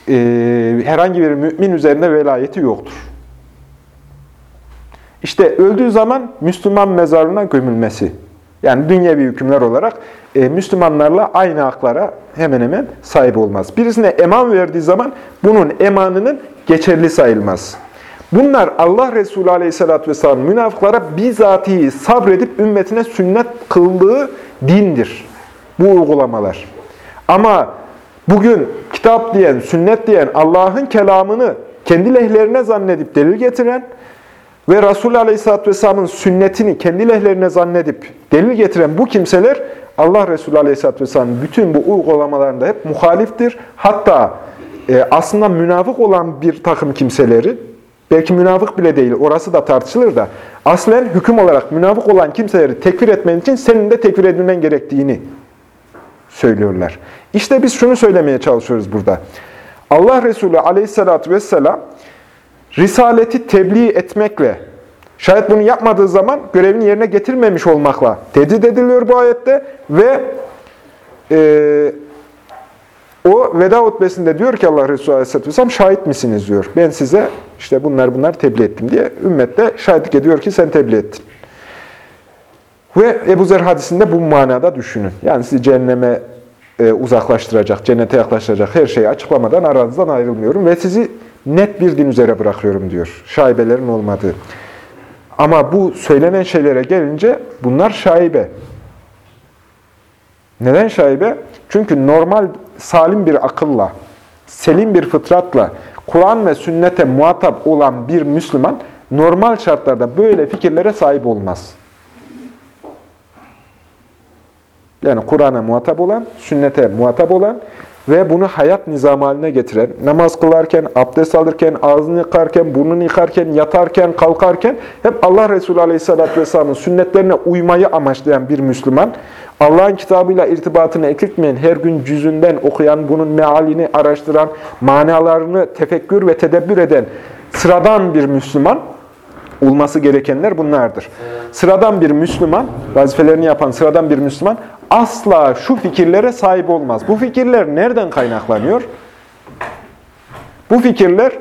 e, herhangi bir mümin üzerinde velayeti yoktur. İşte öldüğü zaman Müslüman mezarına gömülmesi. Yani dünyevi hükümler olarak e, Müslümanlarla aynı haklara hemen hemen sahip olmaz. Birisine eman verdiği zaman bunun emanının geçerli sayılmaz. Bunlar Allah Resulü Aleyhisselatü Vesselam münafıklara bizatihi sabredip ümmetine sünnet kıldığı dindir. Bu uygulamalar. Ama bugün kitap diyen, sünnet diyen Allah'ın kelamını kendi lehlerine zannedip delil getiren ve Resulü Aleyhisselatü Vesselam'ın sünnetini kendi lehlerine zannedip delil getiren bu kimseler Allah Resulü Aleyhisselatü Vesselam'ın bütün bu uygulamalarında hep muhaliftir. Hatta e, aslında münafık olan bir takım kimseleri, belki münafık bile değil, orası da tartışılır da, aslen hüküm olarak münafık olan kimseleri tekfir etmen için senin de tekfir edilmen gerektiğini söylüyorlar. İşte biz şunu söylemeye çalışıyoruz burada. Allah Resulü Aleyhisselatü Vesselam, Risaleti tebliğ etmekle, şayet bunu yapmadığı zaman görevini yerine getirmemiş olmakla tehdit ediliyor bu ayette ve e, o veda hutbesinde diyor ki Allah Resulü Aleyhisselatü Vesselam şahit misiniz diyor. Ben size işte bunlar bunlar tebliğ ettim diye ümmette şahitlik ediyor ki sen tebliğ ettin. Ve Ebu Zer hadisinde bu manada düşünün. Yani sizi cehenneme e, uzaklaştıracak, cennete yaklaştıracak her şeyi açıklamadan aranızdan ayrılmıyorum ve sizi net bir din üzere bırakıyorum diyor. Şaibelerin olmadığı. Ama bu söylenen şeylere gelince bunlar şaibe. Neden şaibe? Çünkü normal salim bir akılla, selim bir fıtratla, Kur'an ve sünnete muhatap olan bir Müslüman normal şartlarda böyle fikirlere sahip olmaz. Yani Kur'an'a muhatap olan, sünnete muhatap olan ve bunu hayat nizamı haline getiren, namaz kılarken, abdest alırken, ağzını yıkarken, burnunu yıkarken, yatarken, kalkarken hep Allah Resulü Aleyhisselatü Vesselam'ın sünnetlerine uymayı amaçlayan bir Müslüman, Allah'ın kitabıyla irtibatını ekiltmeyen, her gün cüzünden okuyan, bunun mealini araştıran, manalarını tefekkür ve tedebbür eden sıradan bir Müslüman, olması gerekenler bunlardır. Sıradan bir Müslüman, vazifelerini yapan sıradan bir Müslüman asla şu fikirlere sahip olmaz. Bu fikirler nereden kaynaklanıyor? Bu fikirler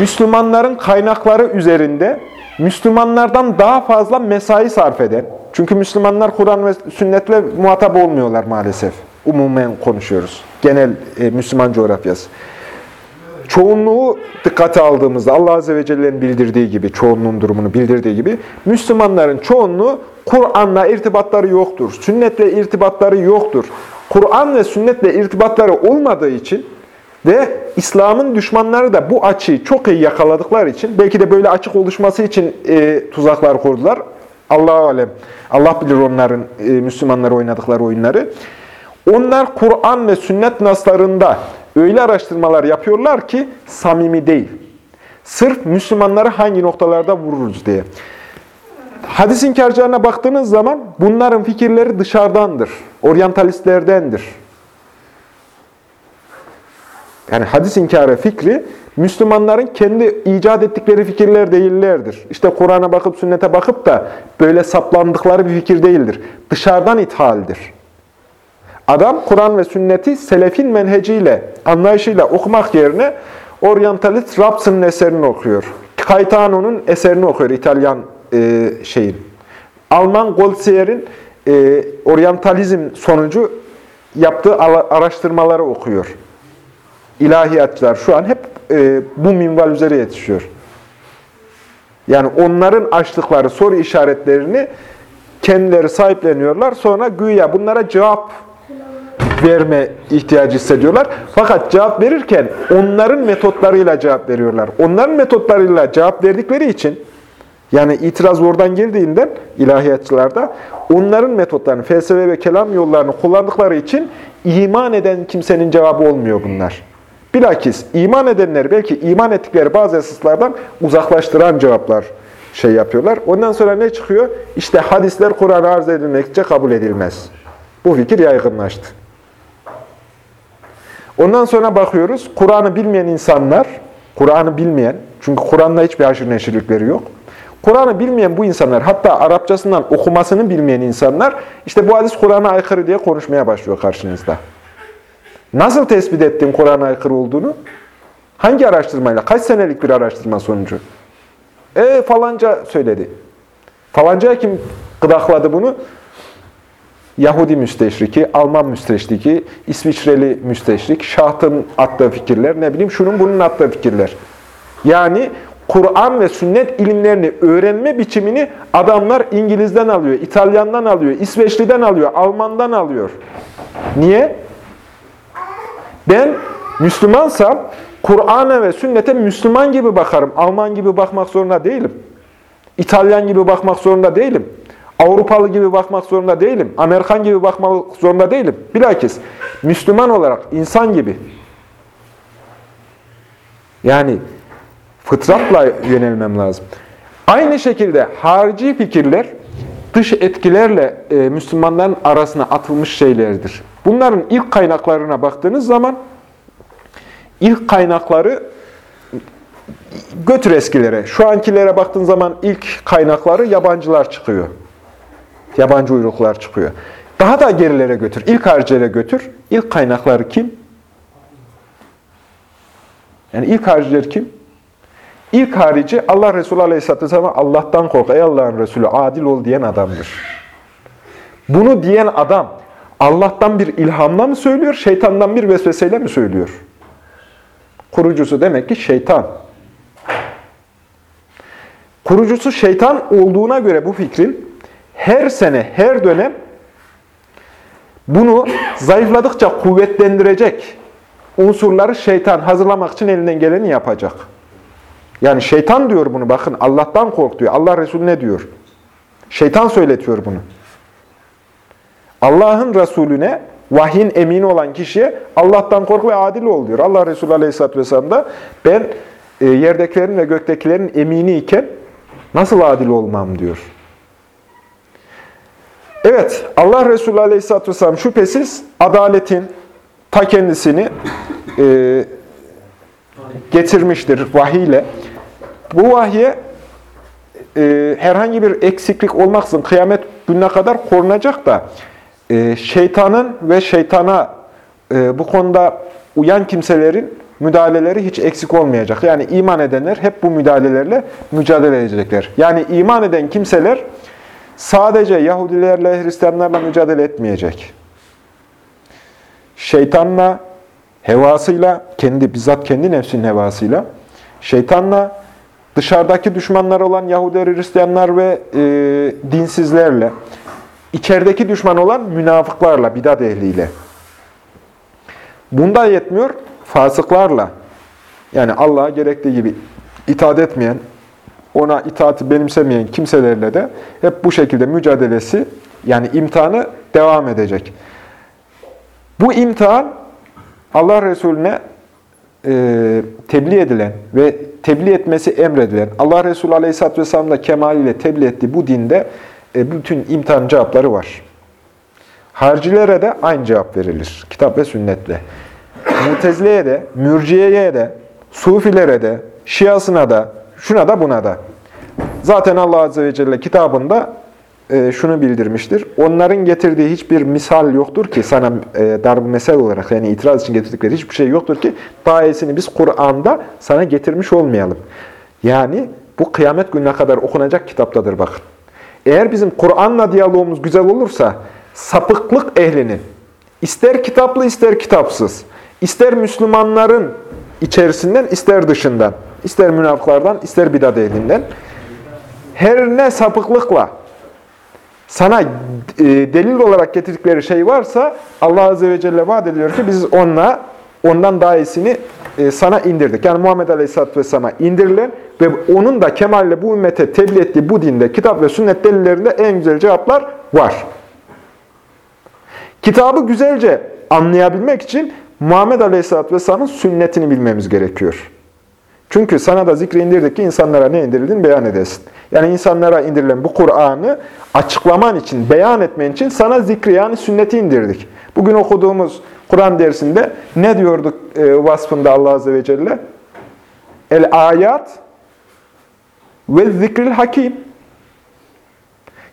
Müslümanların kaynakları üzerinde Müslümanlardan daha fazla mesai sarf eden, çünkü Müslümanlar Kur'an ve sünnetle muhatap olmuyorlar maalesef. Umumen konuşuyoruz. Genel e, Müslüman coğrafyası. Çoğunluğu dikkate aldığımızda Allah Azze ve Celle'nin bildirdiği gibi, çoğunluğun durumunu bildirdiği gibi, Müslümanların çoğunluğu Kur'an'la irtibatları yoktur. Sünnetle irtibatları yoktur. Kur'an ve sünnetle irtibatları olmadığı için ve İslam'ın düşmanları da bu açıyı çok iyi yakaladıkları için, belki de böyle açık oluşması için e, tuzaklar kurdular. Allah alem. Allah bilir onların e, Müslümanlar oynadıkları oyunları. Onlar Kur'an ve sünnet naslarında öyle araştırmalar yapıyorlar ki samimi değil. Sırf Müslümanları hangi noktalarda vururuz diye. Hadis inkarcılarına baktığınız zaman bunların fikirleri dışarıdandır. Oryantalistlerdendir. Yani hadis inkarı fikri Müslümanların kendi icat ettikleri fikirler değillerdir. İşte Kur'an'a bakıp sünnete bakıp da böyle saplandıkları bir fikir değildir. Dışarıdan ithaldir. Adam Kur'an ve sünneti selefin menheciyle, anlayışıyla okumak yerine oryantalist Robson'un eserini okuyor. Caetano'nun eserini okuyor, İtalyan e, şeyin. Alman Goldsier'in e, oryantalizm sonucu yaptığı araştırmaları okuyor. İlahiyatçılar şu an hep e, bu minval üzere yetişiyor. Yani onların açtıkları soru işaretlerini kendileri sahipleniyorlar. Sonra güya bunlara cevap verme ihtiyacı hissediyorlar. Fakat cevap verirken onların metotlarıyla cevap veriyorlar. Onların metotlarıyla cevap verdikleri için yani itiraz oradan geldiğinden ilahiyatçılarda onların metotlarını, felsefe ve kelam yollarını kullandıkları için iman eden kimsenin cevabı olmuyor bunlar. Bilakis iman edenler belki iman ettikleri bazı esaslardan uzaklaştıran cevaplar şey yapıyorlar. Ondan sonra ne çıkıyor? İşte hadisler Kur'an'a arz edilmekçe kabul edilmez. Bu fikir yaygınlaştı. Ondan sonra bakıyoruz, Kur'an'ı bilmeyen insanlar, Kur'an'ı bilmeyen, çünkü Kur'an'da hiçbir haşır neşirlikleri yok. Kur'an'ı bilmeyen bu insanlar, hatta Arapçasından okumasını bilmeyen insanlar, işte bu hadis Kur'an'a aykırı diye konuşmaya başlıyor karşınızda. Nasıl tespit ettin Kur'an'a aykırı olduğunu? Hangi araştırmayla? Kaç senelik bir araştırma sonucu? E falanca söyledi. Falanca kim gıdakladı bunu? Yahudi müsteşriki, Alman müsteşriki, İsviçreli müsteşrik, Şaht'ın attığı fikirler, ne bileyim şunun bunun attığı fikirler. Yani Kur'an ve sünnet ilimlerini öğrenme biçimini adamlar İngiliz'den alıyor, İtalyan'dan alıyor, İsveçli'den alıyor, Alman'dan alıyor. Niye? Ben Müslümansam Kur'an'a ve sünnete Müslüman gibi bakarım. Alman gibi bakmak zorunda değilim. İtalyan gibi bakmak zorunda değilim. Avrupalı gibi bakmak zorunda değilim. Amerikan gibi bakmak zorunda değilim. Bilakis Müslüman olarak insan gibi. Yani fıtratla yönelmem lazım. Aynı şekilde harici fikirler dış etkilerle e, Müslümanların arasına atılmış şeylerdir. Bunların ilk kaynaklarına baktığınız zaman ilk kaynakları götür eskilere. Şu ankilere baktığın zaman ilk kaynakları yabancılar çıkıyor. Yabancı uyruklar çıkıyor. Daha da gerilere götür. İlk harcere götür. İlk kaynakları kim? Yani ilk hariciler kim? İlk harici Allah Resulü Aleyhisselatü Vesselam Allah'tan kork ey Allah'ın Resulü adil ol diyen adamdır. Bunu diyen adam Allah'tan bir ilhamla mı söylüyor, şeytandan bir vesveseyle mi söylüyor? Kurucusu demek ki şeytan. kurucusu şeytan olduğuna göre bu fikrin her sene, her dönem bunu zayıfladıkça kuvvetlendirecek unsurları şeytan hazırlamak için elinden geleni yapacak. Yani şeytan diyor bunu bakın Allah'tan kork. Allah Resulü ne diyor? Şeytan söyletiyor bunu. Allah'ın Resulüne vahyin emini olan kişiye Allah'tan kork ve adil ol diyor. Allah Resulü Aleyhisselatü Vesselam da ben e, yerdekilerin ve göktekilerin emini iken nasıl adil olmam diyor. Evet, Allah Resulü Aleyhisselatü Vesselam şüphesiz adaletin ta kendisini e, getirmiştir vahiyle. Bu vahye e, herhangi bir eksiklik olmaksızın kıyamet gününe kadar korunacak da e, şeytanın ve şeytana e, bu konuda uyan kimselerin müdahaleleri hiç eksik olmayacak. Yani iman edenler hep bu müdahalelerle mücadele edecekler. Yani iman eden kimseler sadece Yahudilerle, Hristiyanlarla mücadele etmeyecek. Şeytanla, hevasıyla, kendi bizzat kendi nefsinin hevasıyla, şeytanla, dışarıdaki düşmanlar olan Yahudiler, Hristiyanlar ve e, dinsizlerle, içerideki düşman olan münafıklarla, bidat ehliyle. Bunda yetmiyor, fasıklarla, yani Allah'a gerektiği gibi itaat etmeyen, ona itaati benimsemeyen kimselerle de hep bu şekilde mücadelesi, yani imtihanı devam edecek. Bu imtihan Allah Resulüne e, tebliğ edilen ve tebliğ etmesi emredilen, Allah Resulü Aleyhisselatü Vesselam da kemaliyle tebliğ ettiği bu dinde e, bütün imtihan cevapları var. Harcilere de aynı cevap verilir. Kitap ve sünnetle. Mutezile'ye de, mürciyeye de, sufilere de, şiasına da, şuna da buna da. Zaten Allah Azze ve Celle kitabında e, şunu bildirmiştir. Onların getirdiği hiçbir misal yoktur ki sana e, darb mesel olarak yani itiraz için getirdikleri hiçbir şey yoktur ki daha biz Kur'an'da sana getirmiş olmayalım. Yani bu kıyamet gününe kadar okunacak kitaptadır bakın. Eğer bizim Kur'an'la diyalogumuz güzel olursa sapıklık ehlinin ister kitaplı ister kitapsız, ister Müslümanların içerisinden ister dışından, ister münafıklardan ister bidat ehlinden her ne sapıklıkla sana e, delil olarak getirdikleri şey varsa Allah Azze ve Celle vaat ediyor ki biz onunla ondan daha iyisini e, sana indirdik. Yani Muhammed Aleyhisselatü Vesselam'a indirilen ve onun da kemalle bu ümmete tebliğ ettiği bu dinde kitap ve sünnet delillerinde en güzel cevaplar var. Kitabı güzelce anlayabilmek için Muhammed Aleyhisselatü Vesselam'ın sünnetini bilmemiz gerekiyor. Çünkü sana da zikri indirdik ki insanlara ne indirildiğini beyan edesin. Yani insanlara indirilen bu Kur'an'ı açıklaman için, beyan etmen için sana zikri yani sünneti indirdik. Bugün okuduğumuz Kur'an dersinde ne diyorduk e, vasfında Allah Azze ve Celle? El ayat ve zikril hakim.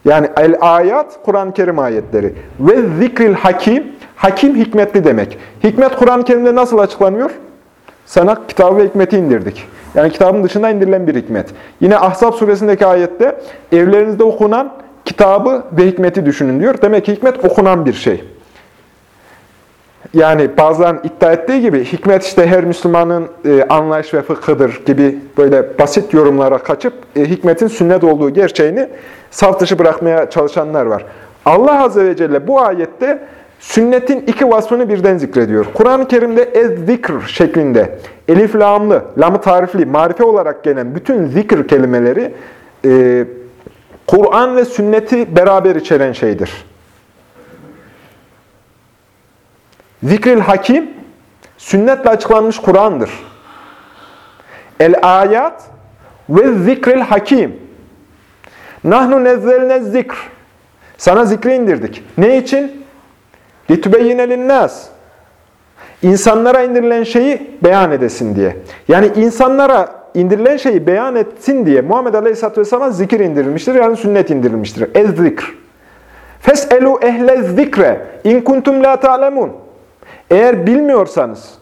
Yani el ayat Kur'an-ı Kerim ayetleri ve zikril hakim, hakim hikmetli demek. Hikmet Kur'an-ı Kerim'de nasıl açıklanıyor? Sana kitabı ve hikmeti indirdik. Yani kitabın dışında indirilen bir hikmet. Yine Ahzab suresindeki ayette evlerinizde okunan kitabı ve hikmeti düşünün diyor. Demek ki hikmet okunan bir şey. Yani bazen iddia ettiği gibi hikmet işte her Müslümanın e, anlayış ve fıkhıdır gibi böyle basit yorumlara kaçıp e, hikmetin sünnet olduğu gerçeğini saf dışı bırakmaya çalışanlar var. Allah Azze ve Celle bu ayette Sünnetin iki vasfını birden zikrediyor. Kur'an-ı Kerim'de ez-zikr şeklinde elif lamlı, lamı tarifli, marife olarak gelen bütün zikr kelimeleri e, Kur'an ve sünneti beraber içeren şeydir. Zikril hakim, sünnetle açıklanmış Kur'an'dır. El-ayat ve zikril hakim. Nahnu nezzeline zikr. Sana zikri indirdik. Ne için? Litübeyyine linnâs. İnsanlara indirilen şeyi beyan edesin diye. Yani insanlara indirilen şeyi beyan etsin diye Muhammed Aleyhisselatü Vesselam'a zikir indirilmiştir. Yani sünnet indirilmiştir. Ez zikr. Fes'elu ehle zikre in kuntum la ta'lemun. Eğer bilmiyorsanız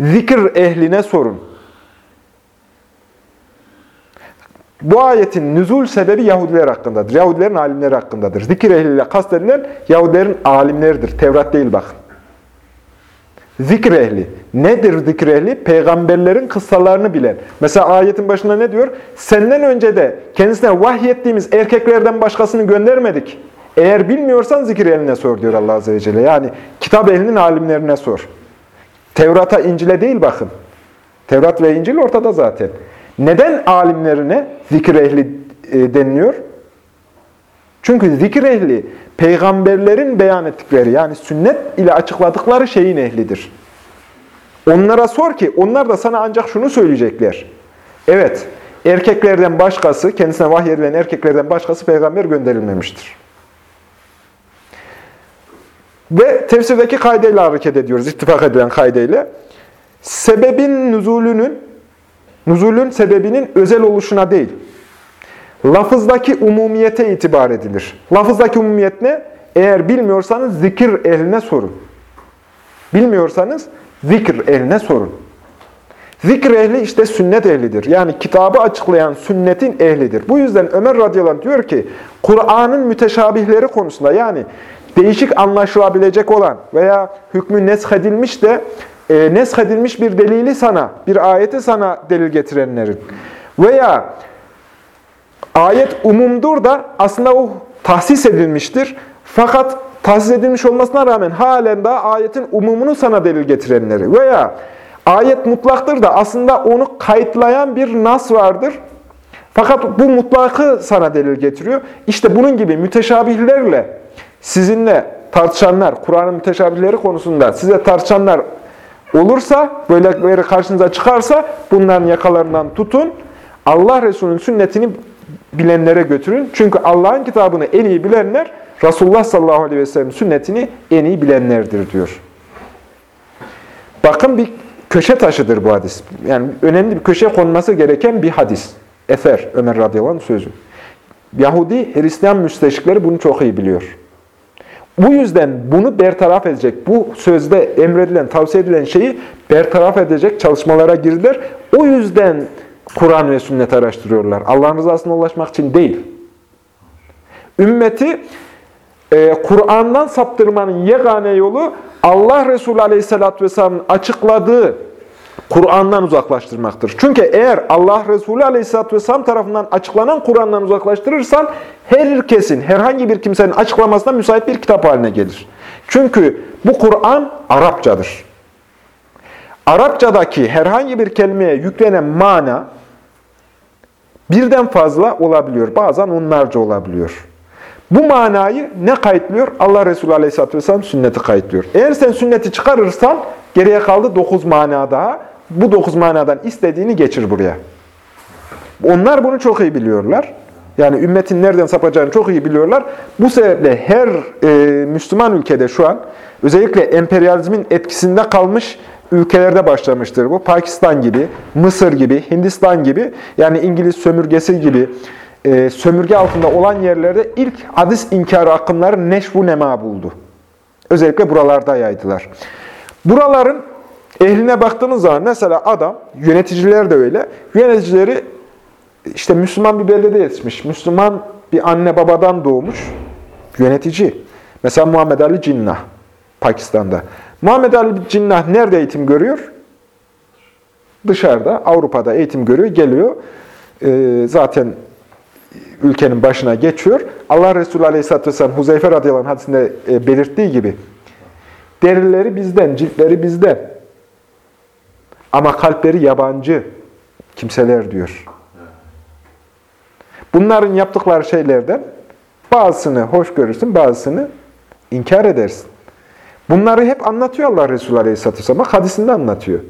zikir ehline sorun. Bu ayetin nüzul sebebi Yahudiler hakkındadır. Yahudilerin alimleri hakkındadır. Zikir ehliyle kastedilen Yahudilerin alimleridir. Tevrat değil bakın. Zikir ehli. Nedir zikir ehli? Peygamberlerin kıssalarını bilen. Mesela ayetin başında ne diyor? Senden önce de kendisine vahyettiğimiz erkeklerden başkasını göndermedik. Eğer bilmiyorsan zikir ehline sor diyor Allah Azze ve Celle. Yani kitap ehlinin alimlerine sor. Tevrata, İncil'e değil bakın. Tevrat ve İncil ortada zaten. Neden alimlerine zikir ehli e, deniliyor? Çünkü zikir ehli peygamberlerin beyan ettikleri yani sünnet ile açıkladıkları şeyin ehlidir. Onlara sor ki onlar da sana ancak şunu söyleyecekler. Evet, erkeklerden başkası, kendisine vahyedilen erkeklerden başkası peygamber gönderilmemiştir. Ve tefsirdeki kaideyle hareket ediyoruz, ittifak edilen kaideyle. Sebebin nüzulünün, nüzulün sebebinin özel oluşuna değil, lafızdaki umumiyete itibar edilir. Lafızdaki umumiyet ne? Eğer bilmiyorsanız zikir ehline sorun. Bilmiyorsanız zikir ehline sorun. Zikir ehli işte sünnet ehlidir. Yani kitabı açıklayan sünnetin ehlidir. Bu yüzden Ömer radıyallahu anh diyor ki, Kur'an'ın müteşabihleri konusunda yani değişik anlaşılabilecek olan veya hükmü neshedilmiş de e, neshedilmiş bir delili sana, bir ayeti sana delil getirenlerin veya ayet umumdur da aslında o tahsis edilmiştir. Fakat tahsis edilmiş olmasına rağmen halen daha ayetin umumunu sana delil getirenleri veya ayet mutlaktır da aslında onu kayıtlayan bir nas vardır. Fakat bu mutlakı sana delil getiriyor. İşte bunun gibi müteşabihlerle sizinle tartışanlar, Kur'an'ın müteşabihleri konusunda size tartışanlar olursa, böyleleri karşınıza çıkarsa bunların yakalarından tutun. Allah Resulü'nün sünnetini bilenlere götürün. Çünkü Allah'ın kitabını en iyi bilenler, Resulullah sallallahu aleyhi ve sellem sünnetini en iyi bilenlerdir diyor. Bakın bir köşe taşıdır bu hadis. Yani önemli bir köşe konması gereken bir hadis. Efer, Ömer radıyallahu sözü. Yahudi, Hristiyan müsteşrikleri bunu çok iyi biliyor. Bu yüzden bunu bertaraf edecek, bu sözde emredilen, tavsiye edilen şeyi bertaraf edecek çalışmalara girdiler. O yüzden Kur'an ve sünnet araştırıyorlar. Allah'ın rızasına ulaşmak için değil. Ümmeti e, Kur'an'dan saptırmanın yegane yolu Allah Resulü Aleyhisselatü Vesselam'ın açıkladığı Kur'an'dan uzaklaştırmaktır. Çünkü eğer Allah Resulü Aleyhisselatü Vesselam tarafından açıklanan Kur'an'dan uzaklaştırırsan herkesin, herhangi bir kimsenin açıklamasına müsait bir kitap haline gelir. Çünkü bu Kur'an Arapçadır. Arapçadaki herhangi bir kelimeye yüklenen mana birden fazla olabiliyor. Bazen onlarca olabiliyor. Bu manayı ne kayıtlıyor? Allah Resulü Aleyhisselatü Vesselam sünneti kayıtlıyor. Eğer sen sünneti çıkarırsan geriye kaldı dokuz mana daha. Bu dokuz manadan istediğini geçir buraya. Onlar bunu çok iyi biliyorlar. Yani ümmetin nereden sapacağını çok iyi biliyorlar. Bu sebeple her e, Müslüman ülkede şu an özellikle emperyalizmin etkisinde kalmış ülkelerde başlamıştır bu. Pakistan gibi, Mısır gibi, Hindistan gibi yani İngiliz sömürgesi gibi e, sömürge altında olan yerlerde ilk hadis inkarı akımları neşvu nema buldu. Özellikle buralarda yaydılar. Buraların ehline baktığımız zaman mesela adam, yöneticiler de öyle, yöneticileri işte Müslüman bir beldede yetişmiş, Müslüman bir anne babadan doğmuş yönetici. Mesela Muhammed Ali Cinnah, Pakistan'da. Muhammed Ali Cinnah nerede eğitim görüyor? Dışarıda, Avrupa'da eğitim görüyor, geliyor. Ee, zaten ülkenin başına geçiyor. Allah Resulü Aleyhisselatü Vesselam Huzeyfe radıyallahu anh hadisinde e, belirttiği gibi derileri bizden, ciltleri bizden. Ama kalpleri yabancı kimseler diyor. Bunların yaptıkları şeylerden bazısını hoş görürsün, bazısını inkar edersin. Bunları hep anlatıyor Allah Resulü Aleyhisselatü Vesselam. Hadisinde anlatıyor.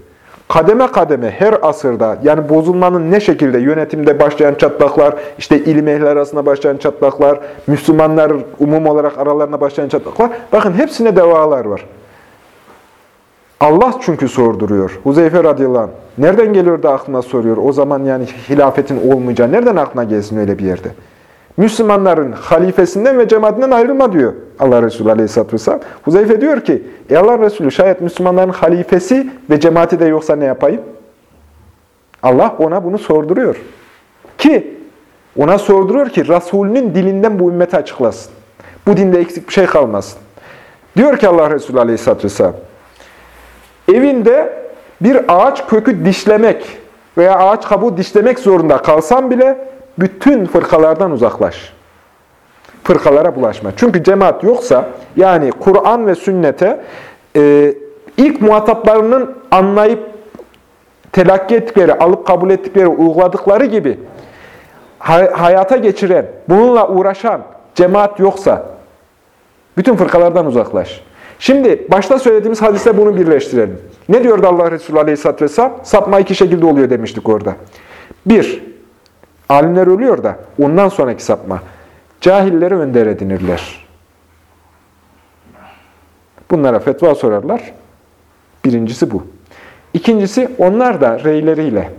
Kademe kademe her asırda yani bozulmanın ne şekilde yönetimde başlayan çatlaklar, işte ilim ehli arasında başlayan çatlaklar, Müslümanlar umum olarak aralarına başlayan çatlaklar. Bakın hepsine devalar var. Allah çünkü sorduruyor. Huzeyfe radıyallahu anh. Nereden geliyor da aklına soruyor? O zaman yani hilafetin olmayacağı nereden aklına gelsin öyle bir yerde? Müslümanların halifesinden ve cemaatinden ayrılma diyor Allah Resulü Aleyhisselatü Vesselam. Huzeyfe diyor ki, ey Allah Resulü şayet Müslümanların halifesi ve cemaati de yoksa ne yapayım? Allah ona bunu sorduruyor. Ki ona sorduruyor ki Resulünün dilinden bu ümmeti açıklasın. Bu dinde eksik bir şey kalmasın. Diyor ki Allah Resulü Aleyhisselatü Vesselam, evinde bir ağaç kökü dişlemek veya ağaç kabuğu dişlemek zorunda kalsan bile bütün fırkalardan uzaklaş. Fırkalara bulaşma. Çünkü cemaat yoksa yani Kur'an ve sünnete e, ilk muhataplarının anlayıp telakki ettikleri, alıp kabul ettikleri, uyguladıkları gibi hayata geçiren, bununla uğraşan cemaat yoksa bütün fırkalardan uzaklaş. Şimdi başta söylediğimiz hadise bunu birleştirelim. Ne diyordu Allah Resulü Aleyhisselatü Vesselam? Sapma iki şekilde oluyor demiştik orada. Bir, alimler ölüyor da ondan sonraki sapma. Cahilleri önder edinirler. Bunlara fetva sorarlar. Birincisi bu. İkincisi onlar da reyleriyle,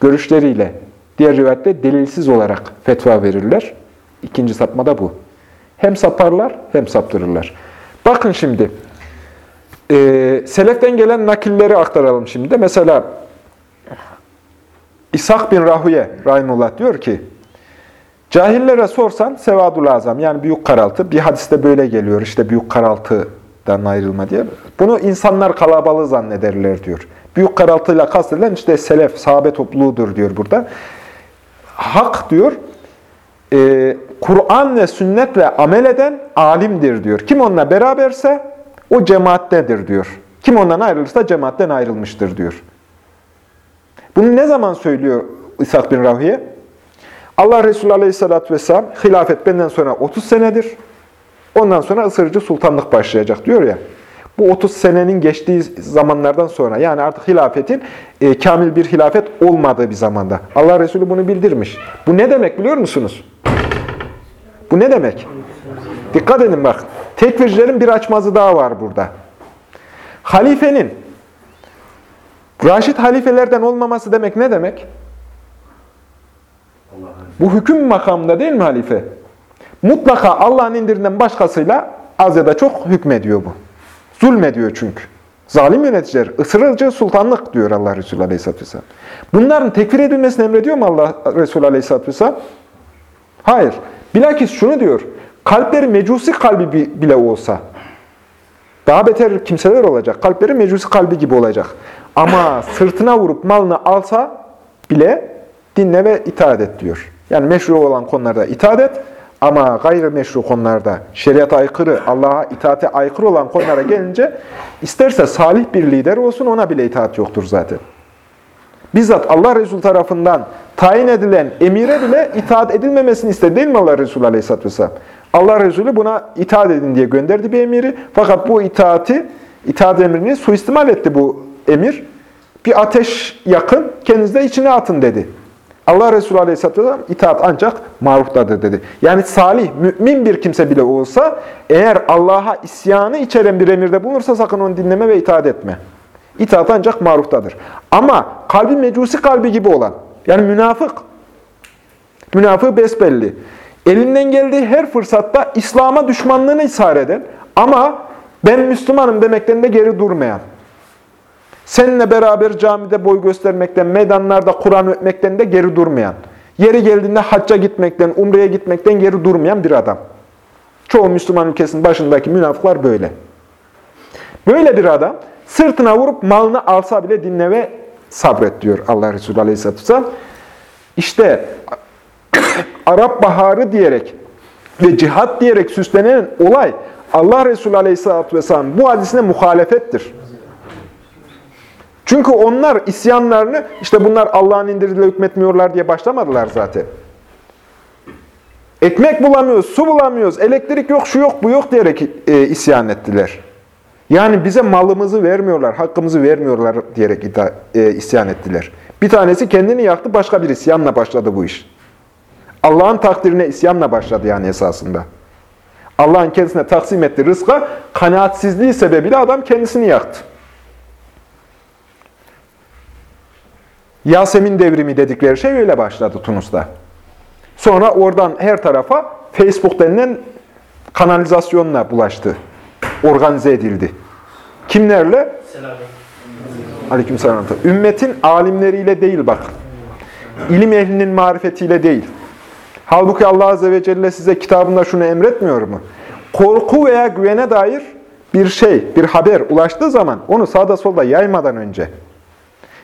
görüşleriyle, diğer rivayette delilsiz olarak fetva verirler. İkinci sapma da bu. Hem saparlar hem saptırırlar. Bakın şimdi, e, Seleften gelen nakilleri aktaralım şimdi. Mesela İshak bin Rahuye Rahimullah diyor ki, Cahillere sorsan sevadul azam yani büyük karaltı. Bir hadiste böyle geliyor işte büyük karaltıdan ayrılma diye. Bunu insanlar kalabalığı zannederler diyor. Büyük karaltıyla kastedilen işte selef, sahabe topluluğudur diyor burada. Hak diyor, e, Kur'an ve sünnetle amel eden alimdir diyor. Kim onunla beraberse o cemaattedir diyor. Kim ondan ayrılırsa cemaatten ayrılmıştır diyor. Bunu ne zaman söylüyor İshak bin Rahiye? Allah Resulü Aleyhisselatü Vesselam hilafet benden sonra 30 senedir. Ondan sonra ısırıcı sultanlık başlayacak diyor ya. Bu 30 senenin geçtiği zamanlardan sonra yani artık hilafetin e, kamil bir hilafet olmadığı bir zamanda. Allah Resulü bunu bildirmiş. Bu ne demek biliyor musunuz? Bu ne demek? Dikkat edin bak. Tekvircilerin bir açmazı daha var burada. Halifenin Raşid halifelerden olmaması demek ne demek? Bu hüküm makamında değil mi halife? Mutlaka Allah'ın indirinden başkasıyla az ya da çok hükmediyor bu. Zulmediyor çünkü. Zalim yöneticiler, ısırıcı sultanlık diyor Allah Resulü Aleyhisselatü Vesselam. Bunların tekfir edilmesini emrediyor mu Allah Resulü Aleyhisselatü Vesselam? Hayır. Bilakis şunu diyor, kalpleri mecusi kalbi bile olsa, daha beter kimseler olacak, kalpleri mecusi kalbi gibi olacak. Ama sırtına vurup malını alsa bile dinle ve itaat et diyor. Yani meşru olan konularda itaat et ama gayri meşru konularda, şeriata aykırı, Allah'a itaate aykırı olan konulara gelince isterse salih bir lider olsun ona bile itaat yoktur zaten. Bizzat Allah Resulü tarafından tayin edilen emire bile itaat edilmemesini istedi değil mi Allah Resulü Aleyhisselatü Vesselam? Allah Resulü buna itaat edin diye gönderdi bir emiri. Fakat bu itaati, itaat emrini suistimal etti bu emir. Bir ateş yakın, kendiniz de içine atın dedi. Allah Resulü Aleyhisselatü Vesselam itaat ancak maruftadır dedi. Yani salih, mümin bir kimse bile olsa eğer Allah'a isyanı içeren bir emirde bulunursa sakın onu dinleme ve itaat etme. İtaat ancak maruftadır. Ama kalbi mecusi kalbi gibi olan, yani münafık, münafık besbelli. Elinden geldiği her fırsatta İslam'a düşmanlığını ishar eden ama ben Müslümanım demekten de geri durmayan, Seninle beraber camide boy göstermekten, meydanlarda Kur'an öpmekten de geri durmayan, yeri geldiğinde hacca gitmekten, umreye gitmekten geri durmayan bir adam. Çoğu Müslüman ülkesinin başındaki münafıklar böyle. Böyle bir adam sırtına vurup malını alsa bile dinle ve sabret diyor Allah Resulü Aleyhisselatü Vesselam. İşte Arap Baharı diyerek ve cihat diyerek süslenen olay Allah Resulü Aleyhisselatü Vesselam bu hadisine muhalefettir. Çünkü onlar isyanlarını, işte bunlar Allah'ın indirdiğiyle hükmetmiyorlar diye başlamadılar zaten. Ekmek bulamıyoruz, su bulamıyoruz, elektrik yok, şu yok, bu yok diyerek e, isyan ettiler. Yani bize malımızı vermiyorlar, hakkımızı vermiyorlar diyerek e, isyan ettiler. Bir tanesi kendini yaktı, başka bir isyanla başladı bu iş. Allah'ın takdirine isyanla başladı yani esasında. Allah'ın kendisine taksim ettiği rızka kanaatsizliği sebebiyle adam kendisini yaktı. Yasemin devrimi dedikleri şey öyle başladı Tunus'ta. Sonra oradan her tarafa Facebook denilen kanalizasyonla bulaştı. Organize edildi. Kimlerle? Aleyküm selam. Ümmetin alimleriyle değil bak. İlim ehlinin marifetiyle değil. Halbuki Allah Azze ve Celle size kitabında şunu emretmiyor mu? Korku veya güvene dair bir şey, bir haber ulaştığı zaman onu sağda solda yaymadan önce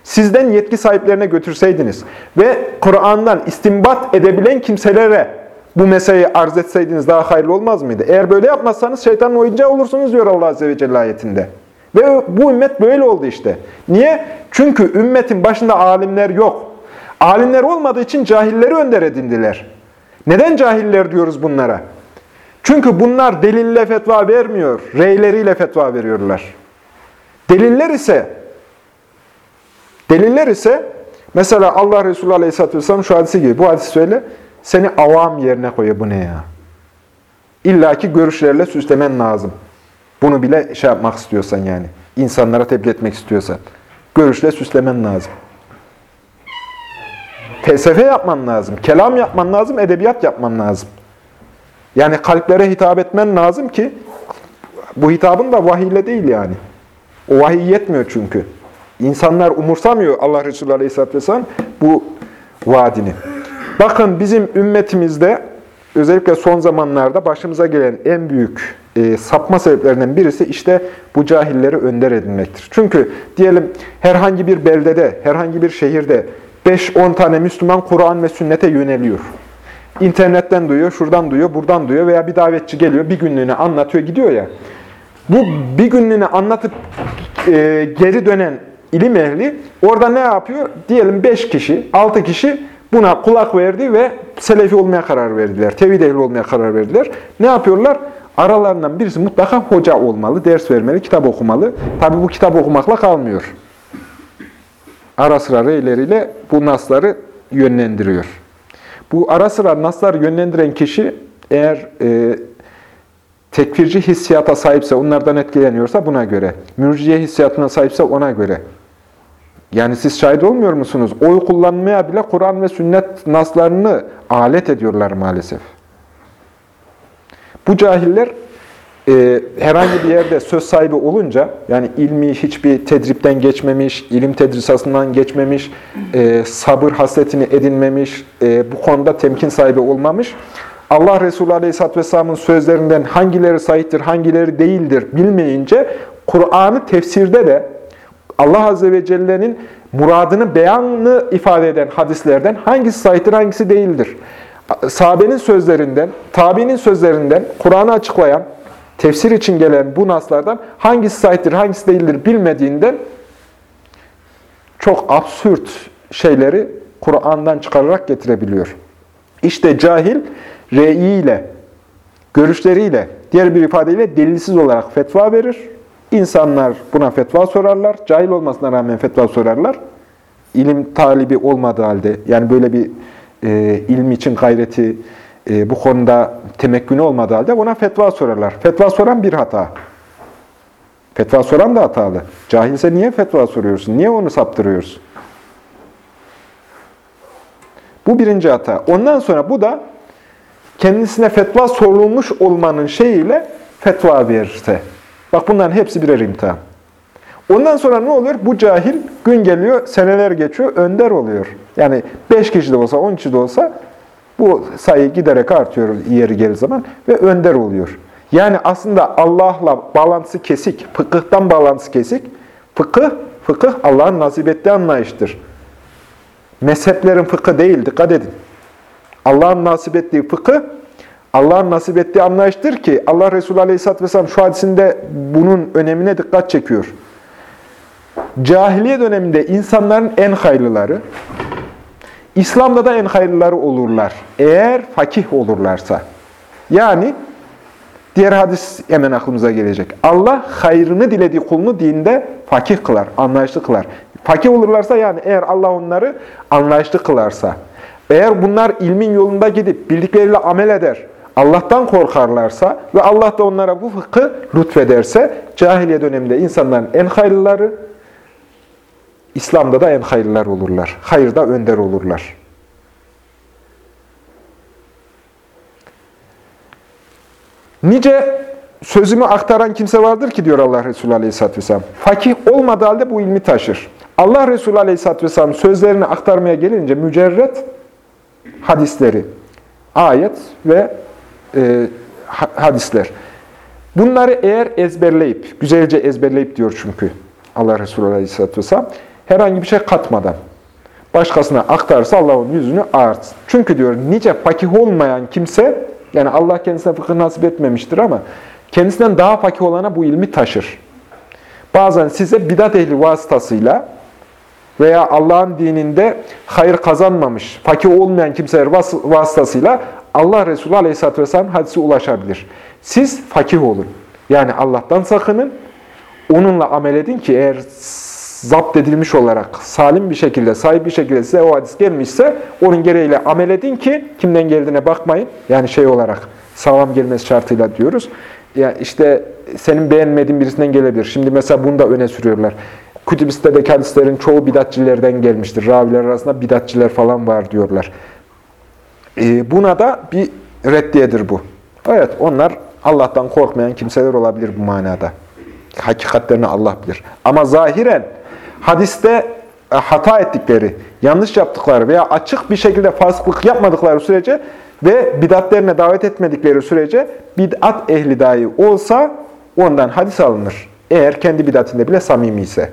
sizden yetki sahiplerine götürseydiniz ve Kur'an'dan istimbat edebilen kimselere bu meseleyi arz etseydiniz daha hayırlı olmaz mıydı? Eğer böyle yapmazsanız şeytanın oyuncağı olursunuz diyor Allah Azze ve Celle ayetinde. Ve bu ümmet böyle oldu işte. Niye? Çünkü ümmetin başında alimler yok. Alimler olmadığı için cahilleri önder edindiler. Neden cahiller diyoruz bunlara? Çünkü bunlar delille fetva vermiyor, reyleriyle fetva veriyorlar. Deliller ise deliller ise mesela Allah Resulü Aleyhisselatü Vesselam şu hadisi gibi, bu hadisi söyle, seni avam yerine koyuyor. Bu ne ya? İlla ki görüşlerle süslemen lazım. Bunu bile şey yapmak istiyorsan yani. insanlara tebliğ etmek istiyorsan. Görüşle süslemen lazım. Felsefe yapman lazım. Kelam yapman lazım. Edebiyat yapman lazım. Yani kalplere hitap etmen lazım ki bu hitabın da vahiyle değil yani. O vahiy yetmiyor çünkü. İnsanlar umursamıyor Allah Resulü Aleyhisselatü Vesselam bu vaadini. Bakın bizim ümmetimizde özellikle son zamanlarda başımıza gelen en büyük e, sapma sebeplerinden birisi işte bu cahilleri önder edinmektir. Çünkü diyelim herhangi bir beldede, herhangi bir şehirde 5-10 tane Müslüman Kur'an ve sünnete yöneliyor. İnternetten duyuyor, şuradan duyuyor, buradan duyuyor veya bir davetçi geliyor, bir günlüğüne anlatıyor, gidiyor ya. Bu bir günlüğüne anlatıp e, geri dönen ilim ehli orada ne yapıyor? Diyelim 5 kişi, 6 kişi buna kulak verdi ve selefi olmaya karar verdiler. Tevhid ehli olmaya karar verdiler. Ne yapıyorlar? Aralarından birisi mutlaka hoca olmalı, ders vermeli, kitap okumalı. Tabi bu kitap okumakla kalmıyor. Ara sıra reyleriyle bu nasları yönlendiriyor. Bu ara sıra nasları yönlendiren kişi eğer e, tekfirci hissiyata sahipse, onlardan etkileniyorsa buna göre. Mürciye hissiyatına sahipse ona göre. Yani siz şahit olmuyor musunuz? Oy kullanmaya bile Kur'an ve sünnet naslarını alet ediyorlar maalesef. Bu cahiller e, herhangi bir yerde söz sahibi olunca, yani ilmi hiçbir tedripten geçmemiş, ilim tedrisasından geçmemiş, e, sabır hasletini edinmemiş, e, bu konuda temkin sahibi olmamış, Allah Resulü Aleyhisselatü Vesselam'ın sözlerinden hangileri sahiptir, hangileri değildir bilmeyince, Kur'an'ı tefsirde de Allah Azze ve Celle'nin muradını, beyanını ifade eden hadislerden hangisi sahiptir, hangisi değildir? Sahabenin sözlerinden, tabiinin sözlerinden, Kur'an'ı açıklayan, tefsir için gelen bu naslardan hangisi sahiptir, hangisi değildir bilmediğinden çok absürt şeyleri Kur'an'dan çıkararak getirebiliyor. İşte cahil reyiyle, görüşleriyle, diğer bir ifadeyle delilsiz olarak fetva verir. İnsanlar buna fetva sorarlar. Cahil olmasına rağmen fetva sorarlar. İlim talibi olmadığı halde, yani böyle bir e, ilim için gayreti, e, bu konuda temekkünü olmadığı halde ona fetva sorarlar. Fetva soran bir hata. Fetva soran da hatalı. Cahilse niye fetva soruyorsun? Niye onu saptırıyorsun? Bu birinci hata. Ondan sonra bu da kendisine fetva sorulmuş olmanın şeyiyle fetva verirse. Bak bunların hepsi birer imtihan. Ondan sonra ne oluyor? Bu cahil gün geliyor, seneler geçiyor, önder oluyor. Yani 5 kişi de olsa, 10 kişi de olsa bu sayı giderek artıyor yeri gelir zaman ve önder oluyor. Yani aslında Allah'la bağlantısı kesik, fıkıhtan bağlantısı kesik. Fıkıh, fıkıh Allah'ın nasip ettiği anlayıştır. Mezheplerin fıkı değil, dikkat edin. Allah'ın nasip ettiği fıkıh, Allah'ın nasip ettiği anlayıştır ki Allah Resulü Aleyhisselatü Vesselam şu hadisinde bunun önemine dikkat çekiyor. Cahiliye döneminde insanların en hayırlıları, İslam'da da en hayırlıları olurlar. Eğer fakih olurlarsa. Yani diğer hadis hemen aklımıza gelecek. Allah hayrını dilediği kulunu dinde fakih kılar, anlayışlı kılar. Fakih olurlarsa yani eğer Allah onları anlayışlı kılarsa. Eğer bunlar ilmin yolunda gidip bildikleriyle amel eder, Allah'tan korkarlarsa ve Allah da onlara bu fıkhı lütfederse cahiliye döneminde insanların en hayırlıları, İslam'da da en hayırlılar olurlar. Hayırda önder olurlar. Nice sözümü aktaran kimse vardır ki diyor Allah Resulü Aleyhisselatü Vesselam. Fakih olmadığı halde bu ilmi taşır. Allah Resulü Aleyhisselatü Vesselam sözlerini aktarmaya gelince mücerret hadisleri, ayet ve e, hadisler. Bunları eğer ezberleyip, güzelce ezberleyip diyor çünkü Allah Resulü Aleyhisselatü Vesselam, herhangi bir şey katmadan başkasına aktarsa Allah onun yüzünü ağartsın. Çünkü diyor nice fakih olmayan kimse, yani Allah kendisine fıkıh nasip etmemiştir ama kendisinden daha fakih olana bu ilmi taşır. Bazen size bidat ehli vasıtasıyla veya Allah'ın dininde hayır kazanmamış, fakir olmayan kimseler vasıtasıyla Allah Resulü Aleyhisselatü Vesselam hadisi ulaşabilir. Siz fakih olun. Yani Allah'tan sakının. Onunla amel edin ki eğer zapt edilmiş olarak salim bir şekilde, sahip bir şekilde size o hadis gelmişse onun gereğiyle amel edin ki kimden geldiğine bakmayın. Yani şey olarak sağlam gelmesi şartıyla diyoruz. Ya işte senin beğenmediğin birisinden gelebilir. Şimdi mesela bunu da öne sürüyorlar. Kütüb-i hadislerin çoğu bidatçilerden gelmiştir. Raviler arasında bidatçiler falan var diyorlar. E, buna da bir reddiyedir bu. Evet onlar Allah'tan korkmayan kimseler olabilir bu manada. Hakikatlerini Allah bilir. Ama zahiren hadiste e, hata ettikleri, yanlış yaptıkları veya açık bir şekilde fasıklık yapmadıkları sürece ve bidatlerine davet etmedikleri sürece bid'at ehli dahi olsa ondan hadis alınır. Eğer kendi bidatinde bile samimi ise.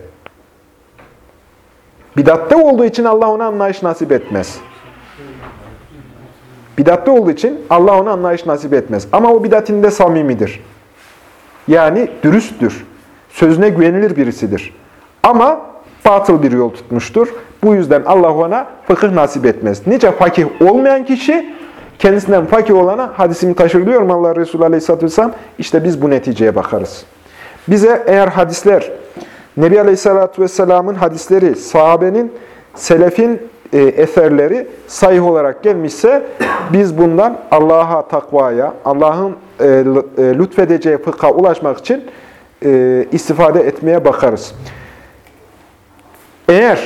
Bidatte olduğu için Allah ona anlayış nasip etmez. Bidatte olduğu için Allah ona anlayış nasip etmez. Ama o bidatinde samimidir. Yani dürüsttür. Sözüne güvenilir birisidir. Ama batıl bir yol tutmuştur. Bu yüzden Allah ona fıkıh nasip etmez. Nice fakih olmayan kişi kendisinden fakih olana hadisimi taşır diyor mu Allah Resulü Aleyhisselatü Vesselam? İşte biz bu neticeye bakarız. Bize eğer hadisler, Nebi Aleyhisselatü Vesselam'ın hadisleri, sahabenin, selefin eserleri sayı olarak gelmişse biz bundan Allah'a takvaya, Allah'ın e, e, lütfedeceği fıkha ulaşmak için e, istifade etmeye bakarız. Eğer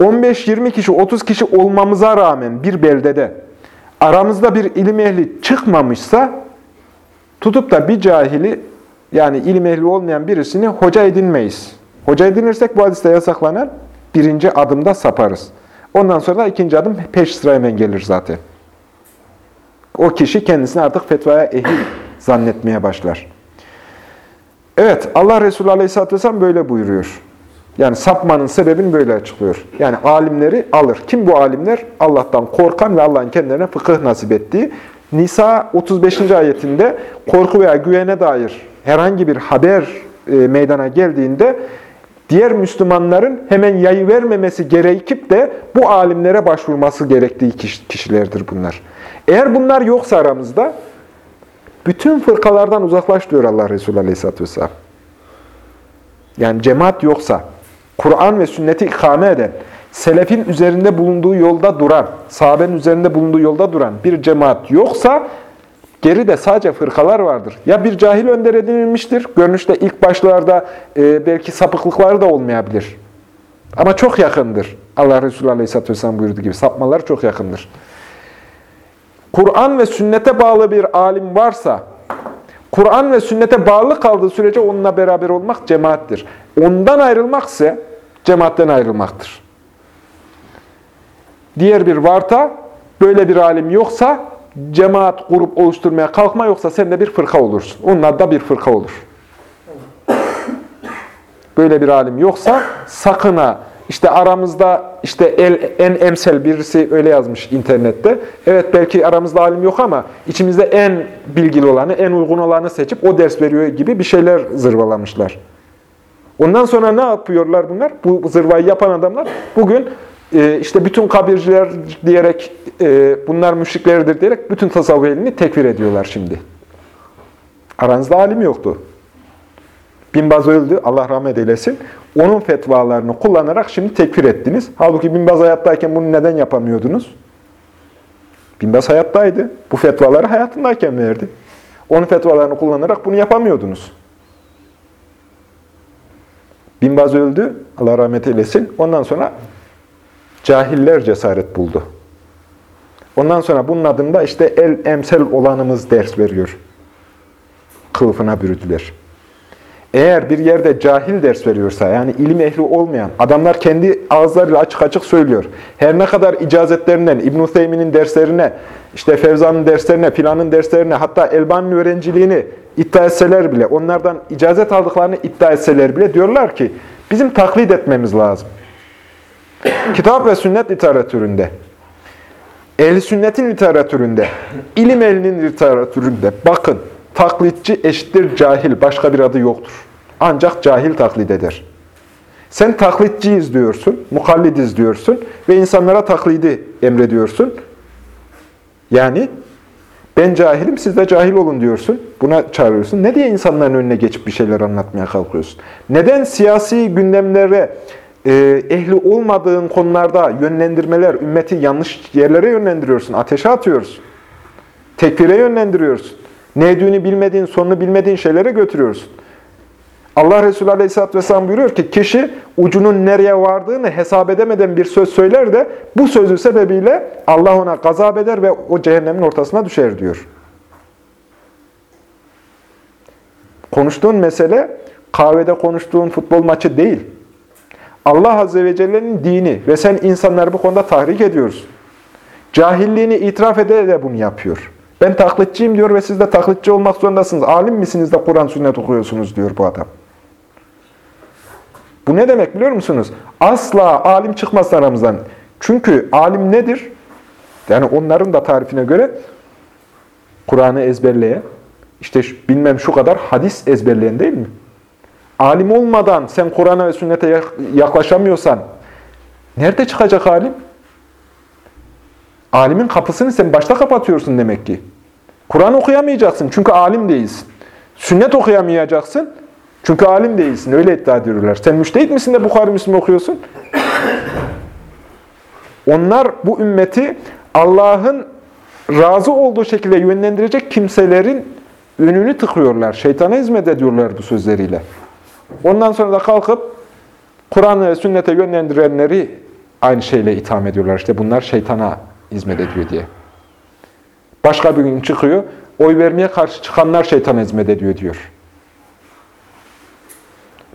15-20 kişi, 30 kişi olmamıza rağmen bir beldede aramızda bir ilim ehli çıkmamışsa tutup da bir cahili yani ilim ehli olmayan birisini hoca edinmeyiz. Hoca edinirsek bu hadiste yasaklanan birinci adımda saparız. Ondan sonra da ikinci adım peş sıra hemen gelir zaten. O kişi kendisini artık fetvaya ehil zannetmeye başlar. Evet, Allah Resulü Aleyhisselatü Vesselam böyle buyuruyor. Yani sapmanın sebebini böyle açıklıyor. Yani alimleri alır. Kim bu alimler? Allah'tan korkan ve Allah'ın kendilerine fıkıh nasip ettiği. Nisa 35. ayetinde korku veya güvene dair herhangi bir haber e, meydana geldiğinde diğer Müslümanların hemen yayı vermemesi gerekip de bu alimlere başvurması gerektiği kişilerdir bunlar. Eğer bunlar yoksa aramızda bütün fırkalardan uzaklaş diyor Allah Resulü Aleyhisselatü Vesselam. Yani cemaat yoksa, Kur'an ve sünneti ikame eden, selefin üzerinde bulunduğu yolda duran, sahabenin üzerinde bulunduğu yolda duran bir cemaat yoksa geride sadece fırkalar vardır. Ya bir cahil önder edinilmiştir, görünüşte ilk başlarda e, belki sapıklıkları da olmayabilir. Ama çok yakındır. Allah Resulü Aleyhisselatü Vesselam buyurduğu gibi sapmalar çok yakındır. Kur'an ve sünnete bağlı bir alim varsa, Kur'an ve sünnete bağlı kaldığı sürece onunla beraber olmak cemaattir. Ondan ayrılmak ise cemaatten ayrılmaktır. Diğer bir varta, böyle bir alim yoksa cemaat kurup oluşturmaya kalkma yoksa sen de bir fırka olursun. Onlar da bir fırka olur. Böyle bir alim yoksa sakına işte aramızda işte el, en emsel birisi öyle yazmış internette. Evet belki aramızda alim yok ama içimizde en bilgili olanı, en uygun olanı seçip o ders veriyor gibi bir şeyler zırvalamışlar. Ondan sonra ne yapıyorlar bunlar? Bu zırvayı yapan adamlar bugün işte bütün kabirciler diyerek e, bunlar müşriklerdir diyerek bütün tasavvuf elini tekfir ediyorlar şimdi. Aranızda alim yoktu. Binbaz öldü, Allah rahmet eylesin. Onun fetvalarını kullanarak şimdi tekfir ettiniz. Halbuki Binbaz hayattayken bunu neden yapamıyordunuz? Binbaz hayattaydı. Bu fetvaları hayatındayken verdi. Onun fetvalarını kullanarak bunu yapamıyordunuz. Binbaz öldü, Allah rahmet eylesin. Ondan sonra cahiller cesaret buldu. Ondan sonra bunun adında işte el emsel olanımız ders veriyor. Kılıfına bürüdüler. Eğer bir yerde cahil ders veriyorsa, yani ilim ehli olmayan, adamlar kendi ağızlarıyla açık açık söylüyor. Her ne kadar icazetlerinden, İbn-i Theymi'nin derslerine işte Fevzan'ın derslerine, Plan'ın derslerine, hatta Elbani'nin öğrenciliğini iddia etseler bile, onlardan icazet aldıklarını iddia etseler bile diyorlar ki bizim taklit etmemiz lazım. Kitap ve sünnet literatüründe, ehl sünnetin literatüründe, ilim ehlinin literatüründe bakın taklitçi eşittir cahil, başka bir adı yoktur. Ancak cahil taklit eder. Sen taklitçiyiz diyorsun, mukallidiz diyorsun ve insanlara taklidi emrediyorsun. Yani ben cahilim, siz de cahil olun diyorsun. Buna çağırıyorsun. Ne diye insanların önüne geçip bir şeyler anlatmaya kalkıyorsun? Neden siyasi gündemlere, ehli olmadığın konularda yönlendirmeler, ümmeti yanlış yerlere yönlendiriyorsun, ateşe atıyorsun. Tekfire yönlendiriyorsun. Ne edüğünü bilmediğin, sonunu bilmediğin şeylere götürüyorsun. Allah Resulü Aleyhisselatü Vesselam buyuruyor ki, kişi ucunun nereye vardığını hesap edemeden bir söz söyler de bu sözü sebebiyle Allah ona gazap eder ve o cehennemin ortasına düşer diyor. Konuştuğun mesele kahvede konuştuğun futbol maçı değil. Allah Azze ve Celle'nin dini ve sen insanları bu konuda tahrik ediyorsun. Cahilliğini itiraf ede de bunu yapıyor. Ben taklitçiyim diyor ve siz de taklitçi olmak zorundasınız. Alim misiniz de Kur'an sünnet okuyorsunuz diyor bu adam. Bu ne demek biliyor musunuz? Asla alim çıkmaz aramızdan. Çünkü alim nedir? Yani onların da tarifine göre Kur'an'ı ezberleyen, işte bilmem şu kadar hadis ezberleyen değil mi? Alim olmadan sen Kur'an'a ve sünnete yaklaşamıyorsan nerede çıkacak alim? Alimin kapısını sen başta kapatıyorsun demek ki. Kur'an okuyamayacaksın çünkü alim değilsin. Sünnet okuyamayacaksın çünkü alim değilsin. Öyle iddia ediyorlar. Sen müştehit misin de Bukhari Müslim okuyorsun? Onlar bu ümmeti Allah'ın razı olduğu şekilde yönlendirecek kimselerin önünü tıkıyorlar. Şeytana hizmet ediyorlar bu sözleriyle. Ondan sonra da kalkıp Kur'an ve sünnete yönlendirenleri aynı şeyle itham ediyorlar. İşte bunlar şeytana hizmet ediyor diye. Başka bir gün çıkıyor, oy vermeye karşı çıkanlar şeytana hizmet ediyor diyor.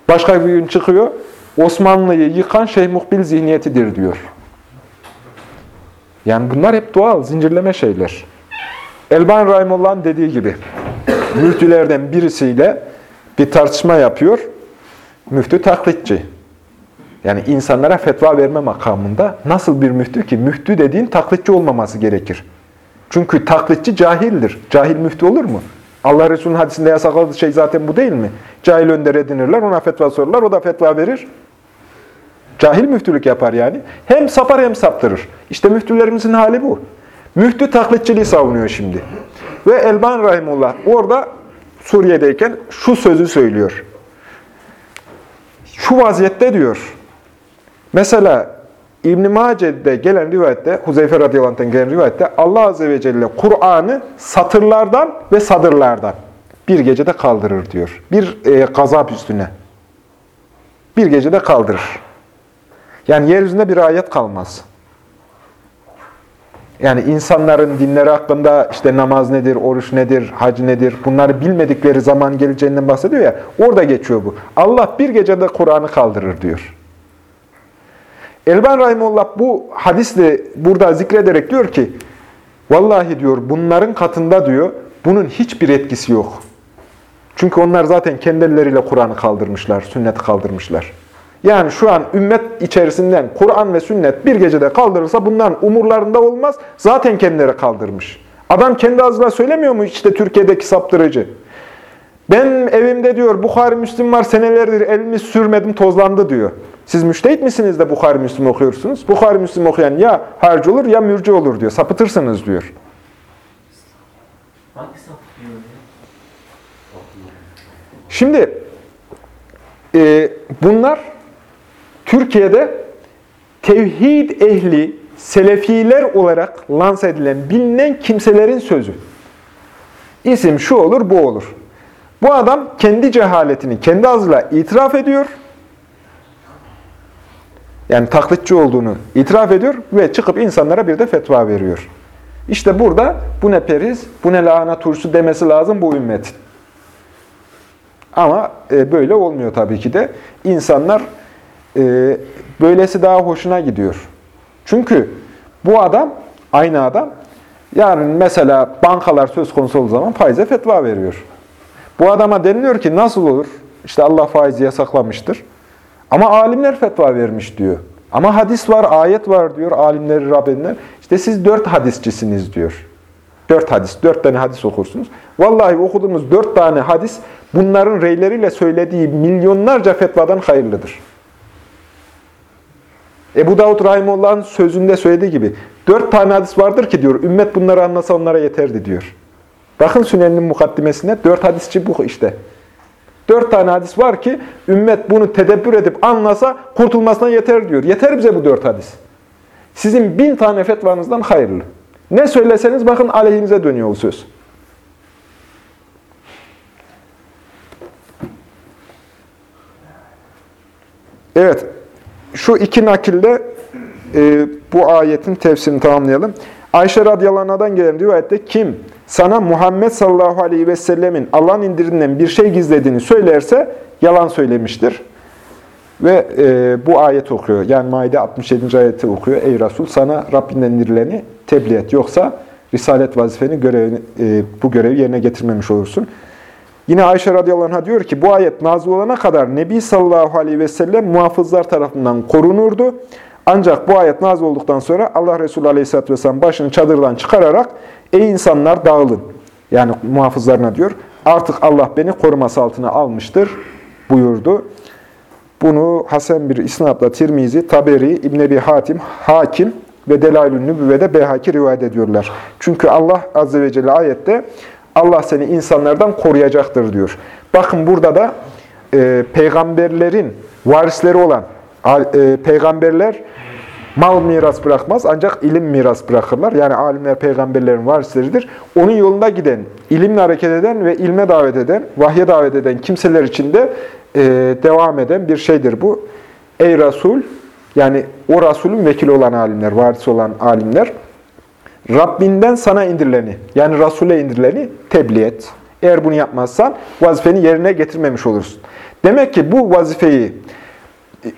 Başka bir gün çıkıyor, Osmanlı'yı yıkan Şeyh Muhbil zihniyetidir diyor. Yani bunlar hep doğal, zincirleme şeyler. Elban Rahimullah'ın dediği gibi, müftülerden birisiyle bir tartışma yapıyor. Müftü taklitçi. Yani insanlara fetva verme makamında nasıl bir müftü ki? Müftü dediğin taklitçi olmaması gerekir. Çünkü taklitçi cahildir. Cahil müftü olur mu? Allah Resulü'nün hadisinde yasakladığı şey zaten bu değil mi? Cahil önder edinirler, ona fetva sorarlar, o da fetva verir. Cahil müftülük yapar yani. Hem sapar hem saptırır. İşte müftülerimizin hali bu. Müftü taklitçiliği savunuyor şimdi. Ve Elban Rahimullah orada Suriye'deyken şu sözü söylüyor. Şu vaziyette diyor. Mesela İbn-i Mace'de gelen rivayette, Huzeyfe radıyallahu gelen rivayette Allah azze ve celle Kur'an'ı satırlardan ve sadırlardan bir gecede kaldırır diyor. Bir e, gazap üstüne. Bir gecede kaldırır. Yani yeryüzünde bir ayet kalmaz. Yani insanların dinleri hakkında işte namaz nedir, oruç nedir, hac nedir bunları bilmedikleri zaman geleceğinden bahsediyor ya. Orada geçiyor bu. Allah bir gecede Kur'an'ı kaldırır diyor. Elban Rahimullah bu hadisle burada zikrederek diyor ki, vallahi diyor bunların katında diyor, bunun hiçbir etkisi yok. Çünkü onlar zaten kendi elleriyle Kur'an'ı kaldırmışlar, sünneti kaldırmışlar. Yani şu an ümmet içerisinden Kur'an ve sünnet bir gecede kaldırılsa bunların umurlarında olmaz. Zaten kendileri kaldırmış. Adam kendi ağzıyla söylemiyor mu işte Türkiye'deki saptırıcı? Ben evimde diyor Bukhari Müslim var senelerdir elimi sürmedim tozlandı diyor. Siz müştehit misiniz de Bukhari Müslim okuyorsunuz? Bukhari Müslim okuyan ya harcı olur ya mürcü olur diyor. Sapıtırsınız diyor. Şimdi e, bunlar Türkiye'de tevhid ehli, selefiler olarak lanse edilen, bilinen kimselerin sözü. İsim şu olur, bu olur. Bu adam kendi cehaletini kendi ağzıyla itiraf ediyor. Yani taklitçi olduğunu itiraf ediyor ve çıkıp insanlara bir de fetva veriyor. İşte burada bu ne periz, bu ne lahana turşu demesi lazım bu ümmetin. Ama e, böyle olmuyor tabii ki de. İnsanlar e, böylesi daha hoşuna gidiyor. Çünkü bu adam, aynı adam, Yani mesela bankalar söz konusu olduğu zaman faize fetva veriyor. Bu adama deniliyor ki nasıl olur? İşte Allah faizi yasaklamıştır. Ama alimler fetva vermiş diyor. Ama hadis var, ayet var diyor alimleri Rabbinler. İşte siz dört hadisçisiniz diyor. Dört hadis, dört tane hadis okursunuz. Vallahi okuduğumuz dört tane hadis bunların reyleriyle söylediği milyonlarca fetvadan hayırlıdır. Ebu Davud Rahimullah'ın sözünde söylediği gibi dört tane hadis vardır ki diyor, ümmet bunları anlasa onlara yeterdi diyor. Bakın Sünen'in mukaddimesine dört hadisçi bu işte. Dört tane hadis var ki ümmet bunu tedebbür edip anlasa kurtulmasına yeter diyor. Yeter bize bu dört hadis. Sizin bin tane fetvanızdan hayırlı. Ne söyleseniz bakın aleyhinize dönüyor o söz. Evet, şu iki nakilde e, bu ayetin tefsirini tamamlayalım. Ayşe radıyallahu anh'dan gelen rivayette kim sana Muhammed sallallahu aleyhi ve sellemin Allah'ın indirinden bir şey gizlediğini söylerse yalan söylemiştir. Ve e, bu ayet okuyor. Yani Maide 67. ayeti okuyor. Ey Resul sana Rabbinden indirileni tebliğ et. Yoksa risalet vazifeni görevini, e, bu görevi yerine getirmemiş olursun. Yine Ayşe radıyallahu anh'a diyor ki bu ayet nazil olana kadar Nebi sallallahu aleyhi ve sellem muhafızlar tarafından korunurdu. Ancak bu ayet nazil olduktan sonra Allah Resulü aleyhisselatü vesselam başını çadırdan çıkararak ey insanlar dağılın. Yani muhafızlarına diyor. Artık Allah beni koruması altına almıştır buyurdu. Bunu Hasan bir isnatla Tirmizi, Taberi, İbn Ebi Hatim, Hakim ve Delailün Nübüvve'de Beyhaki rivayet ediyorlar. Çünkü Allah Azze ve Celle ayette Allah seni insanlardan koruyacaktır diyor. Bakın burada da e, peygamberlerin varisleri olan e, peygamberler mal miras bırakmaz ancak ilim miras bırakırlar. Yani alimler peygamberlerin varisleridir. Onun yolunda giden, ilimle hareket eden ve ilme davet eden, vahye davet eden kimseler için de e, devam eden bir şeydir bu. Ey Resul, yani o Resulün vekili olan alimler, varisi olan alimler, Rabbinden sana indirileni, yani Resul'e indirileni tebliğ et. Eğer bunu yapmazsan vazifeni yerine getirmemiş olursun. Demek ki bu vazifeyi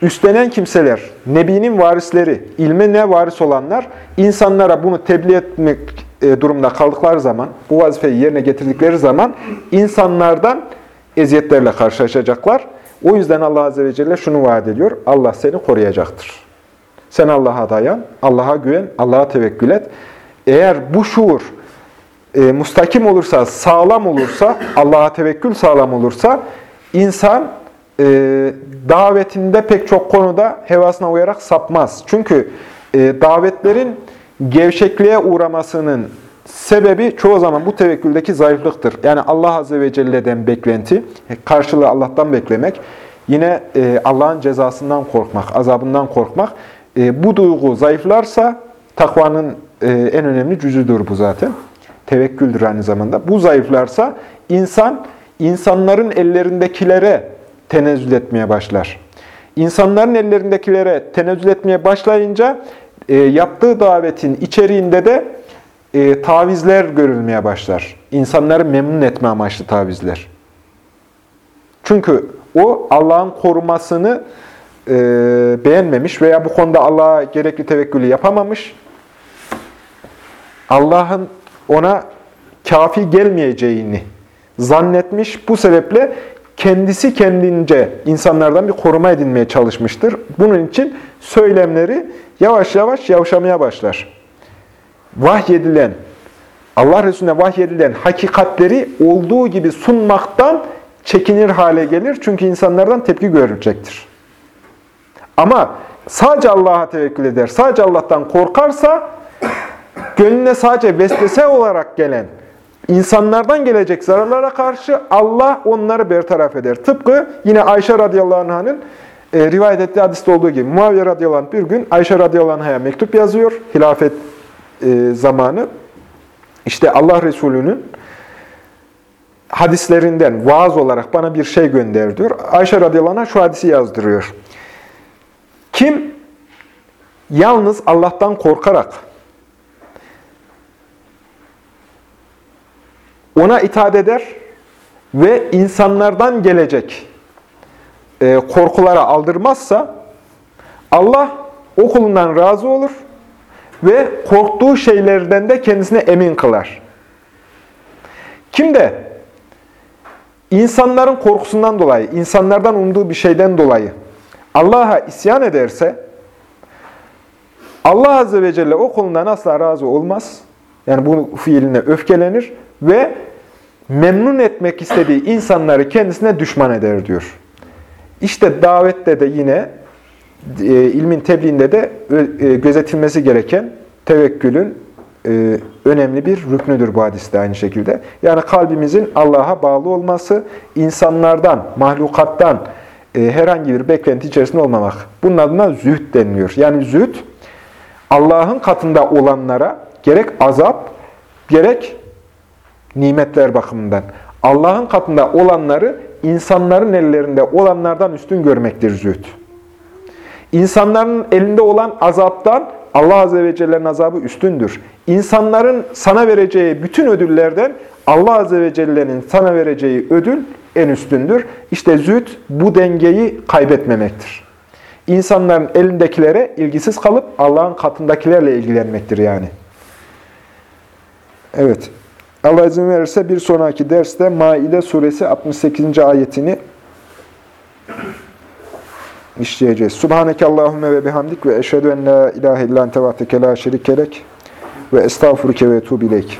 üstlenen kimseler, Nebi'nin varisleri, ilme ne varis olanlar, insanlara bunu tebliğ etmek e, durumda kaldıkları zaman, bu vazifeyi yerine getirdikleri zaman insanlardan eziyetlerle karşılaşacaklar. O yüzden Allah Azze ve Celle şunu vaat ediyor, Allah seni koruyacaktır. Sen Allah'a dayan, Allah'a güven, Allah'a tevekkül et. Eğer bu şuur e, mustakim olursa, sağlam olursa, Allah'a tevekkül sağlam olursa, insan e, davetinde pek çok konuda hevasına uyarak sapmaz. Çünkü e, davetlerin gevşekliğe uğramasının sebebi çoğu zaman bu tevekküldeki zayıflıktır. Yani Allah Azze ve Celle'den beklenti, karşılığı Allah'tan beklemek, yine e, Allah'ın cezasından korkmak, azabından korkmak. E, bu duygu zayıflarsa takvanın e, en önemli cüzüdür bu zaten. Tevekküldür aynı zamanda. Bu zayıflarsa insan insanların ellerindekilere tenezzül etmeye başlar. İnsanların ellerindekilere tenezzül etmeye başlayınca e, yaptığı davetin içeriğinde de e, tavizler görülmeye başlar. İnsanları memnun etme amaçlı tavizler. Çünkü o Allah'ın korumasını e, beğenmemiş veya bu konuda Allah'a gerekli tevekkülü yapamamış. Allah'ın ona kafi gelmeyeceğini zannetmiş. Bu sebeple kendisi kendince insanlardan bir koruma edinmeye çalışmıştır. Bunun için söylemleri yavaş yavaş yavşamaya başlar. Vahyedilen, Allah Resulüne vahyedilen hakikatleri olduğu gibi sunmaktan çekinir hale gelir. Çünkü insanlardan tepki görecektir. Ama sadece Allah'a tevekkül eder, sadece Allah'tan korkarsa, gönlüne sadece vesvese olarak gelen, insanlardan gelecek zararlara karşı Allah onları bertaraf eder. Tıpkı yine Ayşe radıyallahu anh'ın e, rivayet ettiği hadiste olduğu gibi Muaviye radıyallahu anh bir gün Ayşe radıyallahu anh'a mektup yazıyor. Hilafet e, zamanı. İşte Allah Resulü'nün hadislerinden vaaz olarak bana bir şey gönder diyor. Ayşe radıyallahu şu hadisi yazdırıyor. Kim yalnız Allah'tan korkarak ona itaat eder ve insanlardan gelecek e, korkulara aldırmazsa Allah o kulundan razı olur ve korktuğu şeylerden de kendisine emin kılar. Kim de insanların korkusundan dolayı, insanlardan umduğu bir şeyden dolayı Allah'a isyan ederse, Allah Azze ve Celle o konudan asla razı olmaz. Yani bu fiiline öfkelenir ve memnun etmek istediği insanları kendisine düşman eder diyor. İşte davette de yine e, ilmin tebliğinde de e, gözetilmesi gereken tevekkülün e, önemli bir rüknüdür bu hadiste aynı şekilde. Yani kalbimizin Allah'a bağlı olması, insanlardan, mahlukattan e, herhangi bir beklenti içerisinde olmamak. Bunun adına zühd deniliyor. Yani zühd, Allah'ın katında olanlara gerek azap, gerek nimetler bakımından. Allah'ın katında olanları insanların ellerinde olanlardan üstün görmektir zühd. İnsanların elinde olan azaptan Allah Azze ve Celle'nin azabı üstündür. İnsanların sana vereceği bütün ödüllerden Allah Azze ve Celle'nin sana vereceği ödül en üstündür. İşte zühd bu dengeyi kaybetmemektir. İnsanların elindekilere ilgisiz kalıp Allah'ın katındakilerle ilgilenmektir yani. Evet. Allah izin verirse bir sonraki derste Maide suresi 68. ayetini işleyeceğiz. Subhaneke Allahümme ve bihamdik ve eşhedü en la ilahe illan tevateke la şerikelek ve estağfurüke ve etubileyk.